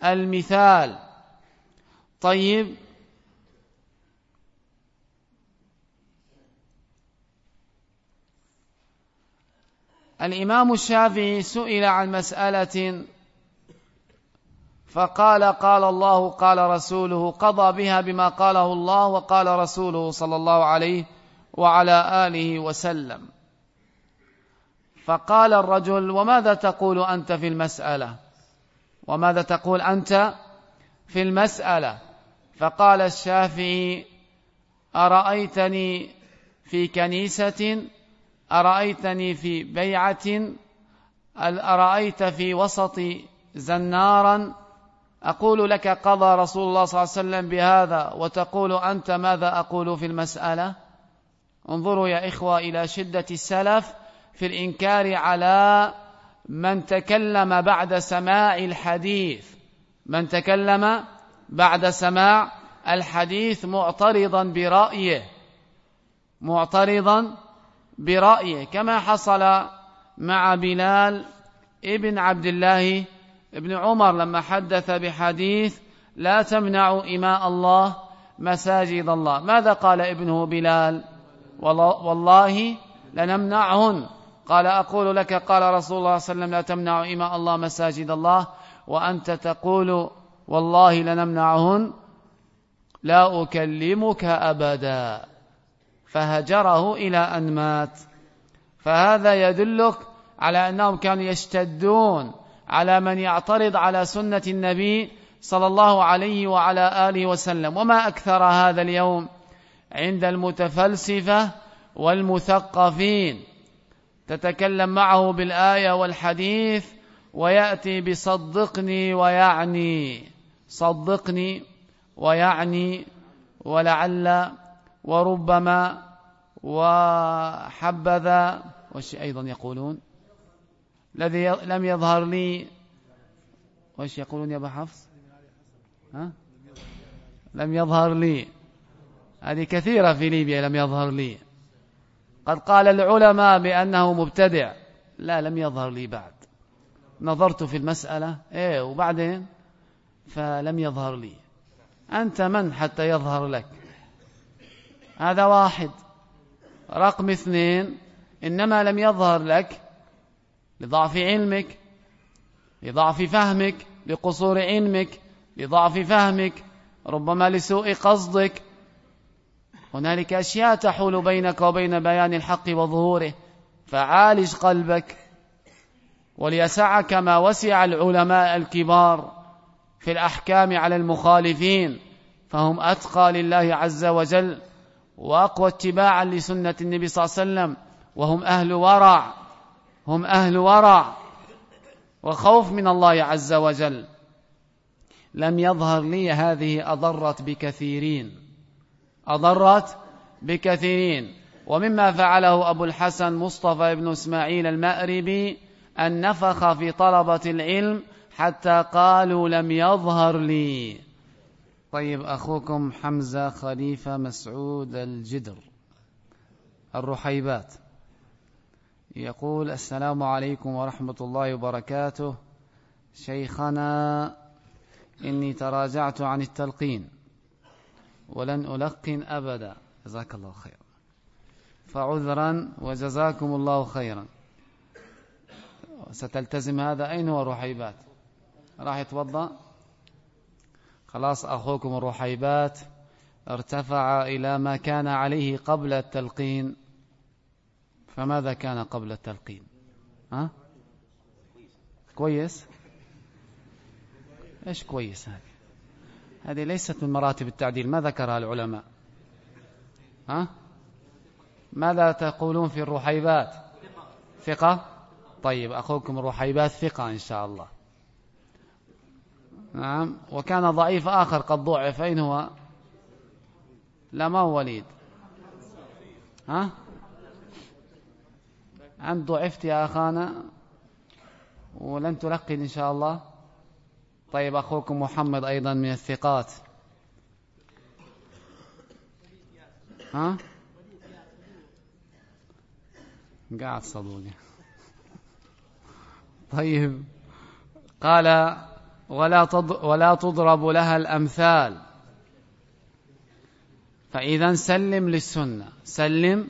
المثال. طيب الإمام الشافعي سئل عن مسألة فقال قال الله قال رسوله قضى بها بما قاله الله وقال رسوله صلى الله عليه وعلى آله وسلم. فقال الرجل وماذا تقول أنت في المسألة؟ وماذا تقول أنت في المسألة؟ فقال الشافعي أرأيتني في كنيسة أرأيتني في بيعة؟ أرأيت في وسط زنارا؟ أقول لك قضى رسول الله صلى الله عليه وسلم بهذا وتقول أنت ماذا أقول في المسألة؟ انظروا يا إخوة إلى شدة السلف في الإنكار على من تكلم بعد سماع الحديث. من تكلم بعد سماع الحديث معترضا برأيه معترضا برأيه كما حصل مع بلال ابن عبد الله ابن عمر لما حدث بحديث لا تمنعوا إماء الله مساجد الله. ماذا قال ابنه بلال؟ والله لنمنعهن. قال أقول لك قال رسول الله صلى الله عليه وسلم لا تمنعوا إماء الله مساجد الله. وأنت تقول والله لنمنعهن لا أكلمك أبدا. فهجره إلى أن مات. فهذا يدلك على أنهم كانوا يشتدون على من يعترض على سنة النبي صلى الله عليه وعلى آله وسلم. وما أكثر هذا اليوم عند المتفلسفة والمثقفين. تتكلم معه بالآية والحديث ويأتي بصدقني ويعني صدقني ويعني ولعل وربما وحبذا وش أيضا يقولون؟ الذي لم يظهر لي وش يقولون يا أبا حفص؟ ها؟ لم يظهر لي. هذه كثيرة في ليبيا لم يظهر لي. قد قال العلماء بأنه مبتدع. لا لم يظهر لي بعد. نظرت في المسألة. إيه وبعدين؟ فلم يظهر لي. أنت من حتى يظهر لك؟ هذا واحد. رقم اثنين إنما لم يظهر لك لضعف علمك لضعف فهمك لقصور علمك لضعف فهمك ربما لسوء قصدك. هنالك أشياء تحول بينك وبين بيان الحق وظهوره. فعالج قلبك وليسعك ما وسع العلماء الكبار في الأحكام على المخالفين. فهم أتقى لله عز وجل. وأقوى اتباعا لسنة النبي صلى الله عليه وسلم وهم أهل ورع هم أهل ورع وخوف من الله عز وجل. لم يظهر لي هذه أضرت بكثيرين أضرت بكثيرين. ومما فعله أبو الحسن مصطفى بن إسماعيل المأربي أن نفخ في طلبة العلم حتى قالوا لم يظهر لي. طيب أخوكم حمزة خليفة مسعود الجدر الرحيبات. يقول السلام عليكم ورحمة الله وبركاته. شيخنا إني تراجعت عن التلقين ولن ألقن أبدا. جزاك الله خيرا فعذرا وجزاكم الله خيرا. ستلتزم هذا أين هو رحيبات راح يتوضأ؟ خلاص أخوكم الرحيبات ارتفع إلى ما كان عليه قبل التلقين. فماذا كان قبل التلقين؟ ها؟ كويس؟ إيش كويس هذه؟ هذه ليست من مراتب التعديل. ما ذكرها العلماء؟ ها؟ ماذا تقولون في الرحيبات؟ ثقة؟ طيب أخوكم الرحيبات ثقة إن شاء الله. نعم. وكان ضعيف آخر قد ضعف. أين هو؟ لا ما هو وليد. ها؟ أنت ضعفت يا أخانا. ولن تلقن إن شاء الله. طيب أخوكم محمد أيضا من الثقات. ها؟ قاعد صدوقي طيب قال ولا ولا تضرب لها الأمثال. فإذا سلم للسنة. سلم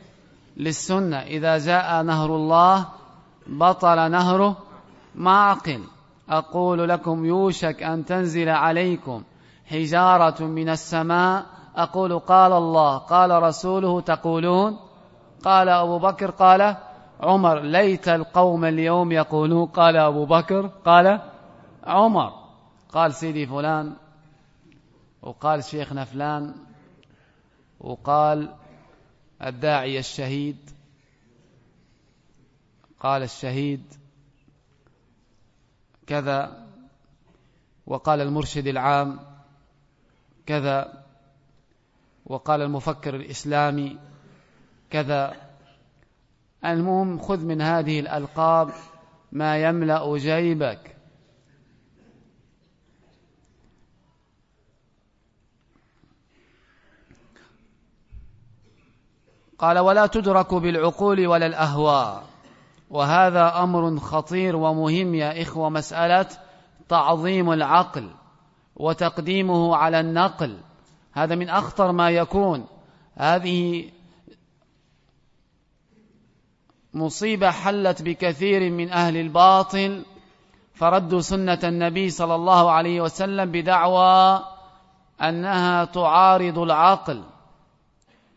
للسنة. إذا جاء نهر الله بطل نهره معقل. أقول لكم يوشك أن تنزل عليكم حجارة من السماء. أقول قال الله قال رسوله تقولون؟ قال أبو بكر قال عمر. ليت القوم اليوم يقولون قال أبو بكر قال عمر. قال سيدي فلان وقال شيخنا فلان وقال الداعي الشهيد. قال الشهيد كذا وقال المرشد العام كذا وقال المفكر الإسلامي كذا. المهم خذ من هذه الألقاب ما يملأ جيبك. قال ولا تدرك بالعقول ولا الأهواء. وهذا أمر خطير ومهم يا إخوة مسألة تعظيم العقل وتقديمه على النقل. هذا من أخطر ما يكون. هذه مصيبة حلت بكثير من أهل الباطل فردوا سنة النبي صلى الله عليه وسلم بدعوى أنها تعارض العقل.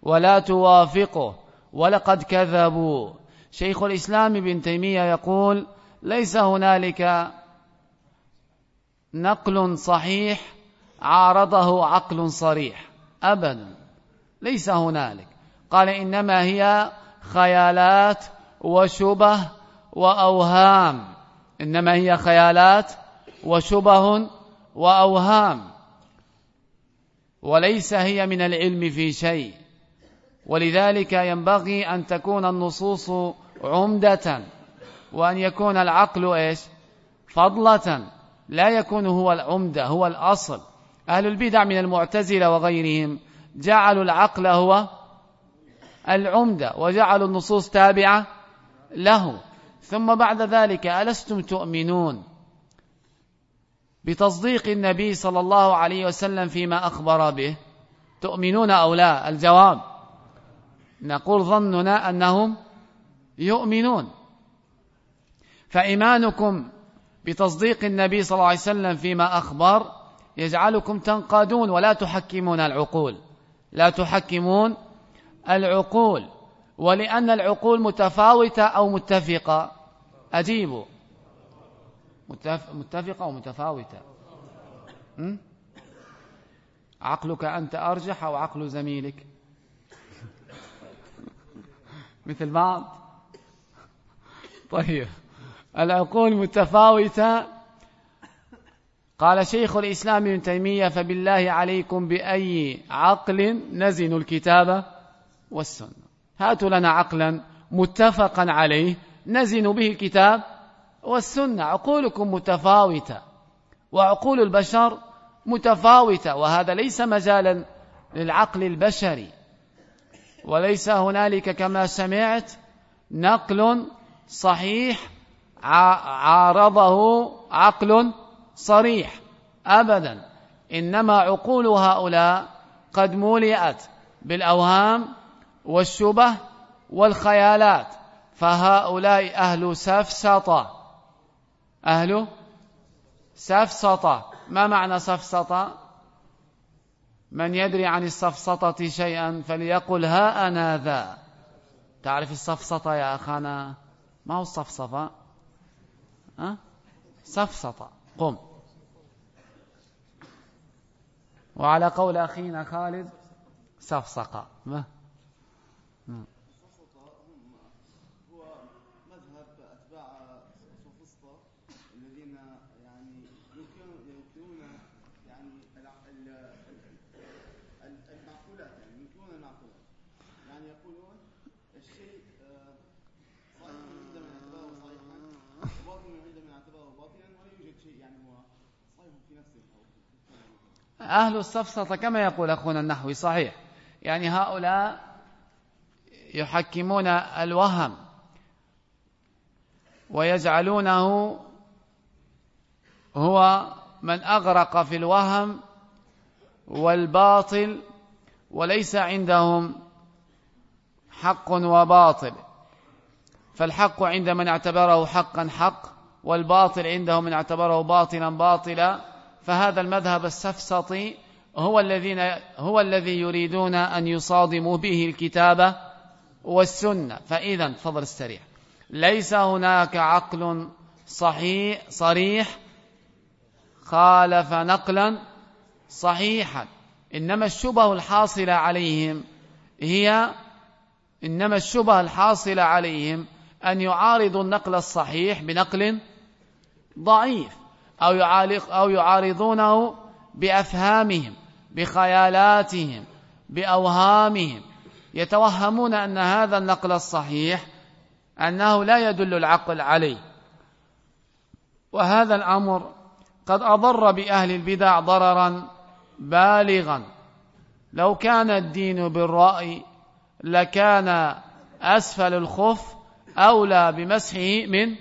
ولا توافقه ولقد كذبوا. شيخ الإسلام ابن تيمية يقول ليس هنالك نقل صحيح عارضه عقل صريح أبدا ليس هنالك. قال إنما هي خيالات وشبه وأوهام. إنما هي خيالات وشبه وأوهام. وليس هي من العلم في شيء. ولذلك ينبغي أن تكون النصوص عمدة وأن يكون العقل إيش؟ فضلة لا يكون هو العمدة هو الأصل. أهل البدع من المعتزلة وغيرهم جعلوا العقل هو العمدة وجعلوا النصوص تابعة له. ثم بعد ذلك ألستم تؤمنون بتصديق النبي صلى الله عليه وسلم فيما أخبر به؟ تؤمنون أو لا؟ الجواب نقول ظننا أنهم يؤمنون. فإيمانكم بتصديق النبي صلى الله عليه وسلم فيما أخبر يجعلكم تنقادون ولا تحكمون العقول. لا تحكمون العقول. ولأن العقول متفاوتة أو متفقة. أجيبوا متفقة أو متفاوتة. عقلك أنت أرجح أو عقل زميلك؟ مثل بعض؟ طيب. العقول متفاوتة؟ قال شيخ الإسلام ابن تيمية فبالله عليكم بأي عقل نزن الكتاب والسنة. هاتوا لنا عقلا متفقا عليه نزن به الكتاب والسنة. عقولكم متفاوتة وعقول البشر متفاوتة وهذا ليس مجالا للعقل البشري. وليس هنالك كما سمعت نقل صحيح عارضه عقل صريح أبدا. إنما عقول هؤلاء قد مولئت بالأوهام والشبه والخيالات. فهؤلاء أهل سفسطة. أهل سفسطة. ما معنى سفسطة؟ من يدري عن السفسطة شيئا فليقل ها أنا ذا. تعرف السفسطة يا أخانا؟ ما هو الصفصفة؟ أه؟ سفسطة قم. وعلى قول أخينا خالد سفسقة ما أهل السفسطة كما يقول أخونا النحوي صحيح. يعني هؤلاء يحكمون الوهم ويجعلونه هو من أغرق في الوهم والباطل وليس عندهم حق وباطل. فالحق عند من اعتبره حقا حق والباطل عنده من اعتبره باطلا باطلا. فهذا المذهب السفسطي هو الذين هو الذي يريدون أن يصادموا به الكتاب والسنة. فإذا فضل السريع. ليس هناك عقل صحيح صريح خالف نقلا صحيحا. إنما الشبه الحاصلة عليهم هي إنما الشبه الحاصلة عليهم أن يعارضوا النقل الصحيح بنقل ضعيف. أو, أو يعارضونه بأفهامهم بخيالاتهم بأوهامهم. يتوهمون أن هذا النقل الصحيح أنه لا يدل العقل عليه. وهذا الأمر قد أضر بأهل البدع ضررا بالغا. لو كان الدين بالرأي لكان أسفل الخف أولى بمسحه من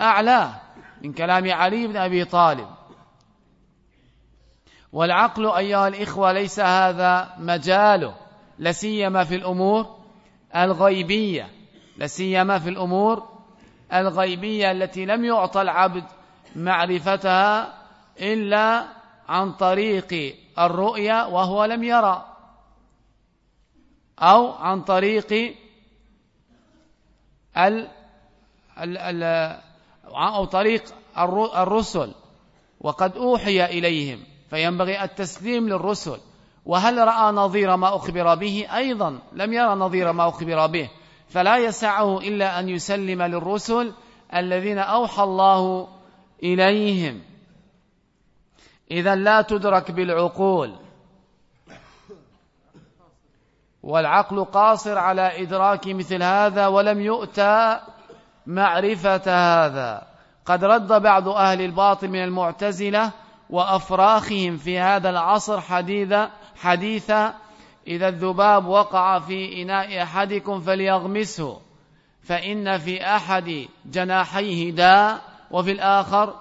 أعلاه. من كلام علي بن أبي طالب. والعقل أيها الإخوة ليس هذا مجاله لسيما في الأمور الغيبية لسيما في الأمور الغيبية التي لم يعطى العبد معرفتها إلا عن طريق الرؤيا وهو لم يرى أو عن طريق ال ال ال أو طريق الرسل وقد أوحي إليهم فينبغي التسليم للرسل. وهل رأى نظير ما أخبر به؟ أيضا لم يرى نظير ما أخبر به. فلا يسعه إلا أن يسلم للرسل الذين أوحى الله إليهم. إذا لا تدرك بالعقول. والعقل قاصر على إدراك مثل هذا ولم يؤتى معرفة هذا. قد رد بعض أهل الباطل من المعتزلة وأفراخهم في هذا العصر حديثا حديثا إذا الذباب وقع في إناء أحدكم فليغمسه فإن في أحد جناحيه داء وفي الآخر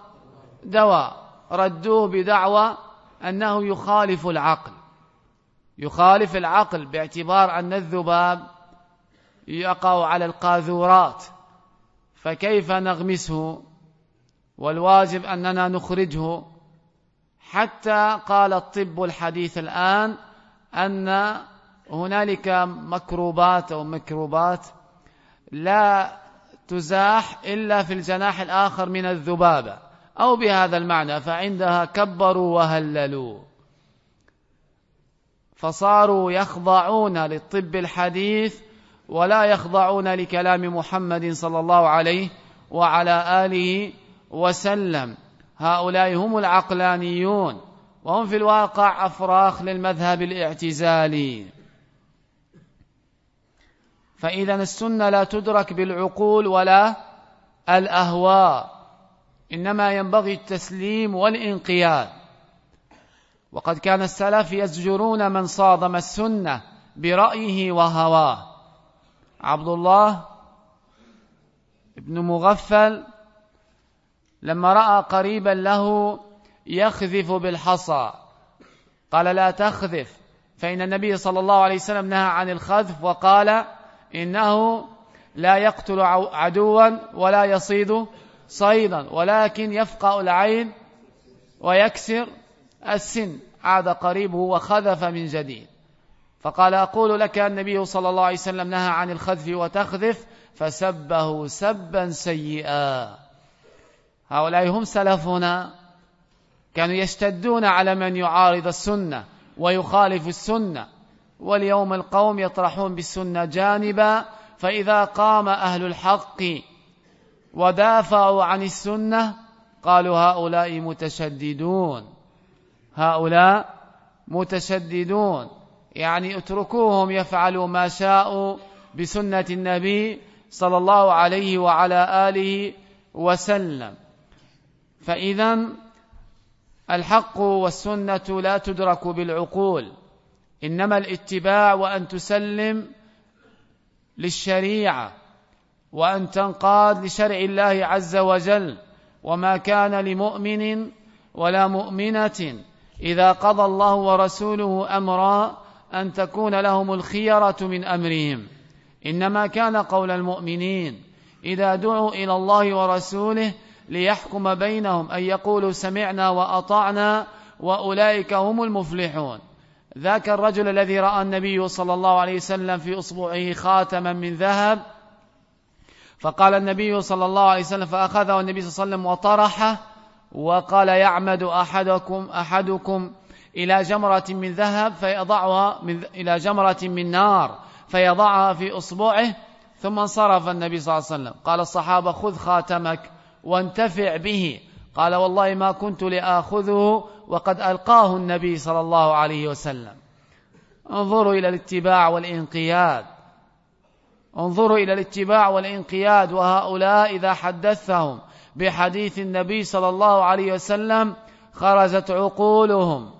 دواء. ردوه بدعوى أنه يخالف العقل. يخالف العقل باعتبار أن الذباب يقع على القاذورات. فكيف نغمسه؟ والواجب أننا نخرجه. حتى قال الطب الحديث الآن أن هنالك مكروبات أو ميكروبات لا تزاح إلا في الجناح الآخر من الذبابة أو بهذا المعنى فعندها كبروا وهللوا. فصاروا يخضعون للطب الحديث ولا يخضعون لكلام محمد صلى الله عليه وعلى آله وسلم. هؤلاء هم العقلانيون وهم في الواقع أفراخ للمذهب الاعتزالي. فإذا السنة لا تدرك بالعقول ولا الأهواء إنما ينبغي التسليم والإنقياد. وقد كان السلف يزجرون من صادم السنة برأيه وهواه. عبد الله بن مغفل لما رأى قريبا له يخذف بالحصى. قال لا تخذف. فإن النبي صلى الله عليه وسلم نهى عن الخذف وقال إنه لا يقتل عدوا ولا يصيد صيدا ولكن يفقأ العين ويكسر السن. عاد قريبه وخذف من جديد. فقال أقول لك النبي صلى الله عليه وسلم نهى عن الخذف وتخذف فسبه سبا سيئا. هؤلاء هم سلفنا كانوا يشتدون على من يعارض السنة ويخالف السنة. واليوم القوم يطرحون بالسنة جانبا فإذا قام أهل الحق ودافعوا عن السنة قالوا هؤلاء متشددون. هؤلاء متشددون. يعني اتركوهم يفعلوا ما شاءوا بسنة النبي صلى الله عليه وعلى آله وسلم. فإذا الحق والسنة لا تدرك بالعقول إنما الاتباع وأن تسلم للشريعة وأن تنقاد لشرع الله عز وجل. وما كان لمؤمن ولا مؤمنة إذا قضى الله ورسوله أمرا أن تكون لهم الخيرة من أمرهم. إنما كان قول المؤمنين إذا دعوا إلى الله ورسوله ليحكم بينهم أن يقولوا سمعنا وأطعنا وأولئك هم المفلحون. ذاك الرجل الذي رأى النبي صلى الله عليه وسلم في أصبعه خاتما من ذهب فقال النبي صلى الله عليه وسلم فأخذه النبي صلى الله عليه وسلم وطرحه وقال يعمد أحدكم أحدكم إلى جمرة من ذهب فيضعها من إلى جمرة من نار فيضعها في أصبعه ثم انصرف النبي صلى الله عليه وسلم. قال الصحابة خذ خاتمك وانتفع به. قال والله ما كنت لآخذه وقد ألقاه النبي صلى الله عليه وسلم. انظروا إلى الاتباع والإنقياد. انظروا إلى الاتباع والإنقياد وهؤلاء إذا حدثهم بحديث النبي صلى الله عليه وسلم خرجت عقولهم.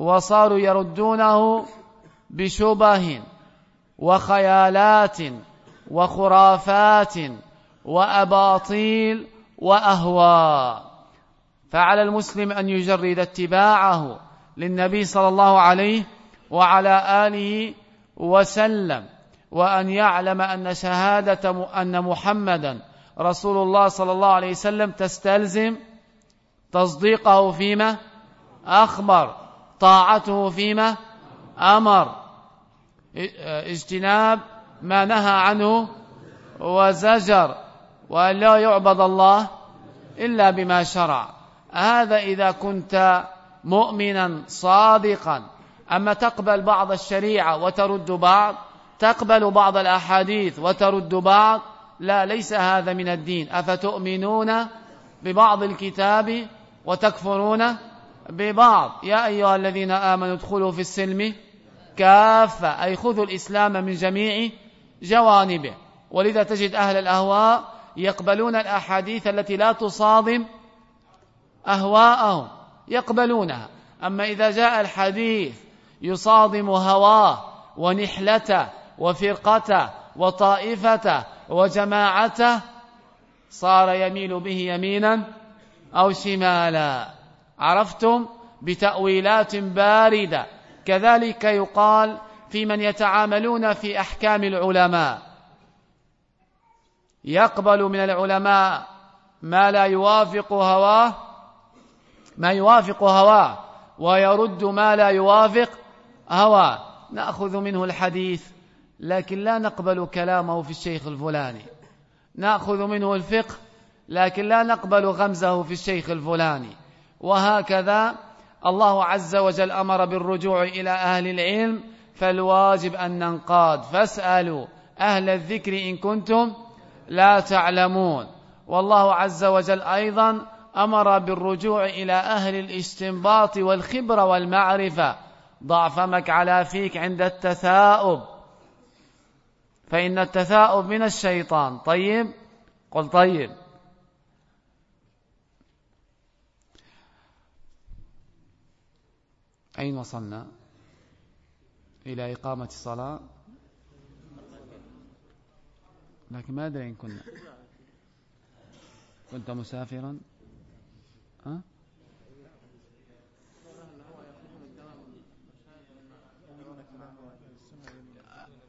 وصاروا يردونه بشبه وخيالات وخرافات وأباطيل وأهواء. فعلى المسلم أن يجرد اتباعه للنبي صلى الله عليه وعلى آله وسلم وأن يعلم أن شهادة أن محمدا رسول الله صلى الله عليه وسلم تستلزم تصديقه فيما أخبر. طاعته فيما أمر. اجتناب ما نهى عنه وزجر وأن لا يعبد الله إلا بما شرع. هذا إذا كنت مؤمنا صادقا. أما تقبل بعض الشريعة وترد بعض تقبل بعض الأحاديث وترد بعض لا ليس هذا من الدين. أفتؤمنون ببعض الكتاب وتكفرون ببعض. يا أيها الذين آمنوا ادخلوا في السلم كافة أي خذوا الإسلام من جميع جوانبه. ولذا تجد أهل الأهواء يقبلون الأحاديث التي لا تصادم أهواءهم. يقبلونها. أما إذا جاء الحديث يصادم هواه ونحلته وفرقته وطائفته وجماعته صار يميل به يمينا أو شمالا. عرفتم بتأويلات باردة. كذلك يقال في من يتعاملون في أحكام العلماء. يقبل من العلماء ما لا يوافق هواه ما يوافق هواه ويرد ما لا يوافق هواه. نأخذ منه الحديث لكن لا نقبل كلامه في الشيخ الفلاني. نأخذ منه الفقه لكن لا نقبل غمزه في الشيخ الفلاني. وهكذا الله عز وجل أمر بالرجوع إلى أهل العلم فالواجب أن ننقاد. فاسألوا أهل الذكر إن كنتم لا تعلمون. والله عز وجل أيضا أمر بالرجوع إلى أهل الاستنباط والخبرة والمعرفة. ضع فمك على فيك عند التثاؤب. فإن التثاؤب من الشيطان. طيب؟ قل طيب. أين وصلنا إلى إقامة الصلاة. لكن ما أدري إن كنا. كنت مسافرا. أه؟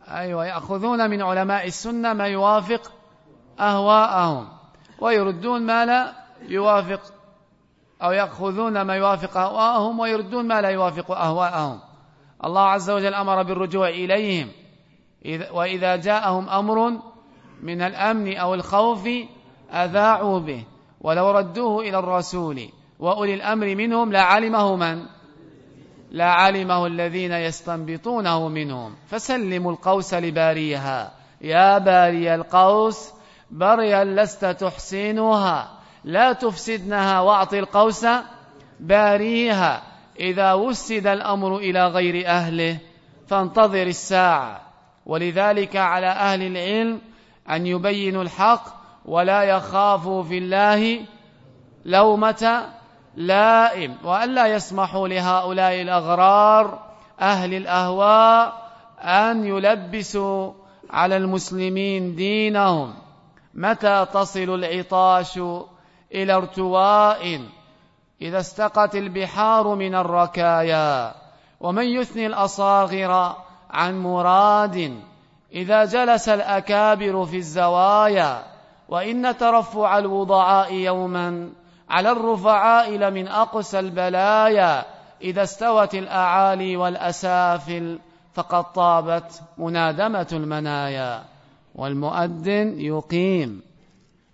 أيوة يأخذون من علماء السنة ما يوافق أهواءهم ويردون ما لا يوافق أو يأخذون ما يوافق أهواءهم ويردون ما لا يوافق أهواءهم. الله عز وجل أمر بالرجوع إليهم. وإذا جاءهم أمر من الأمن أو الخوف أذاعوا به. ولو ردوه إلى الرسول وأولي الأمر منهم لعلمه من؟ لعلمه الذين يستنبطونه منهم. فسلموا القوس لباريها. يا باري القوس بريا لست تحسنها. لا تفسدنها واعط القوس باريها. إذا وسد الأمر إلى غير أهله فانتظر الساعة. ولذلك على أهل العلم أن يبينوا الحق ولا يخافوا في الله لومة لائم. وألا يسمحوا لهؤلاء الأغرار أهل الأهواء أن يلبسوا على المسلمين دينهم. متى تصل العطاش إلى ارتواء. إذا استقت البحار من الركايا ومن يثني الأصاغر عن مراد. إذا جلس الأكابر في الزوايا وإن ترفع الوضعاء يوما على الرفعاء لمن أقسى البلايا. إذا استوت الأعالي والأسافل فقد طابت منادمة المنايا. والمؤذن يقيم.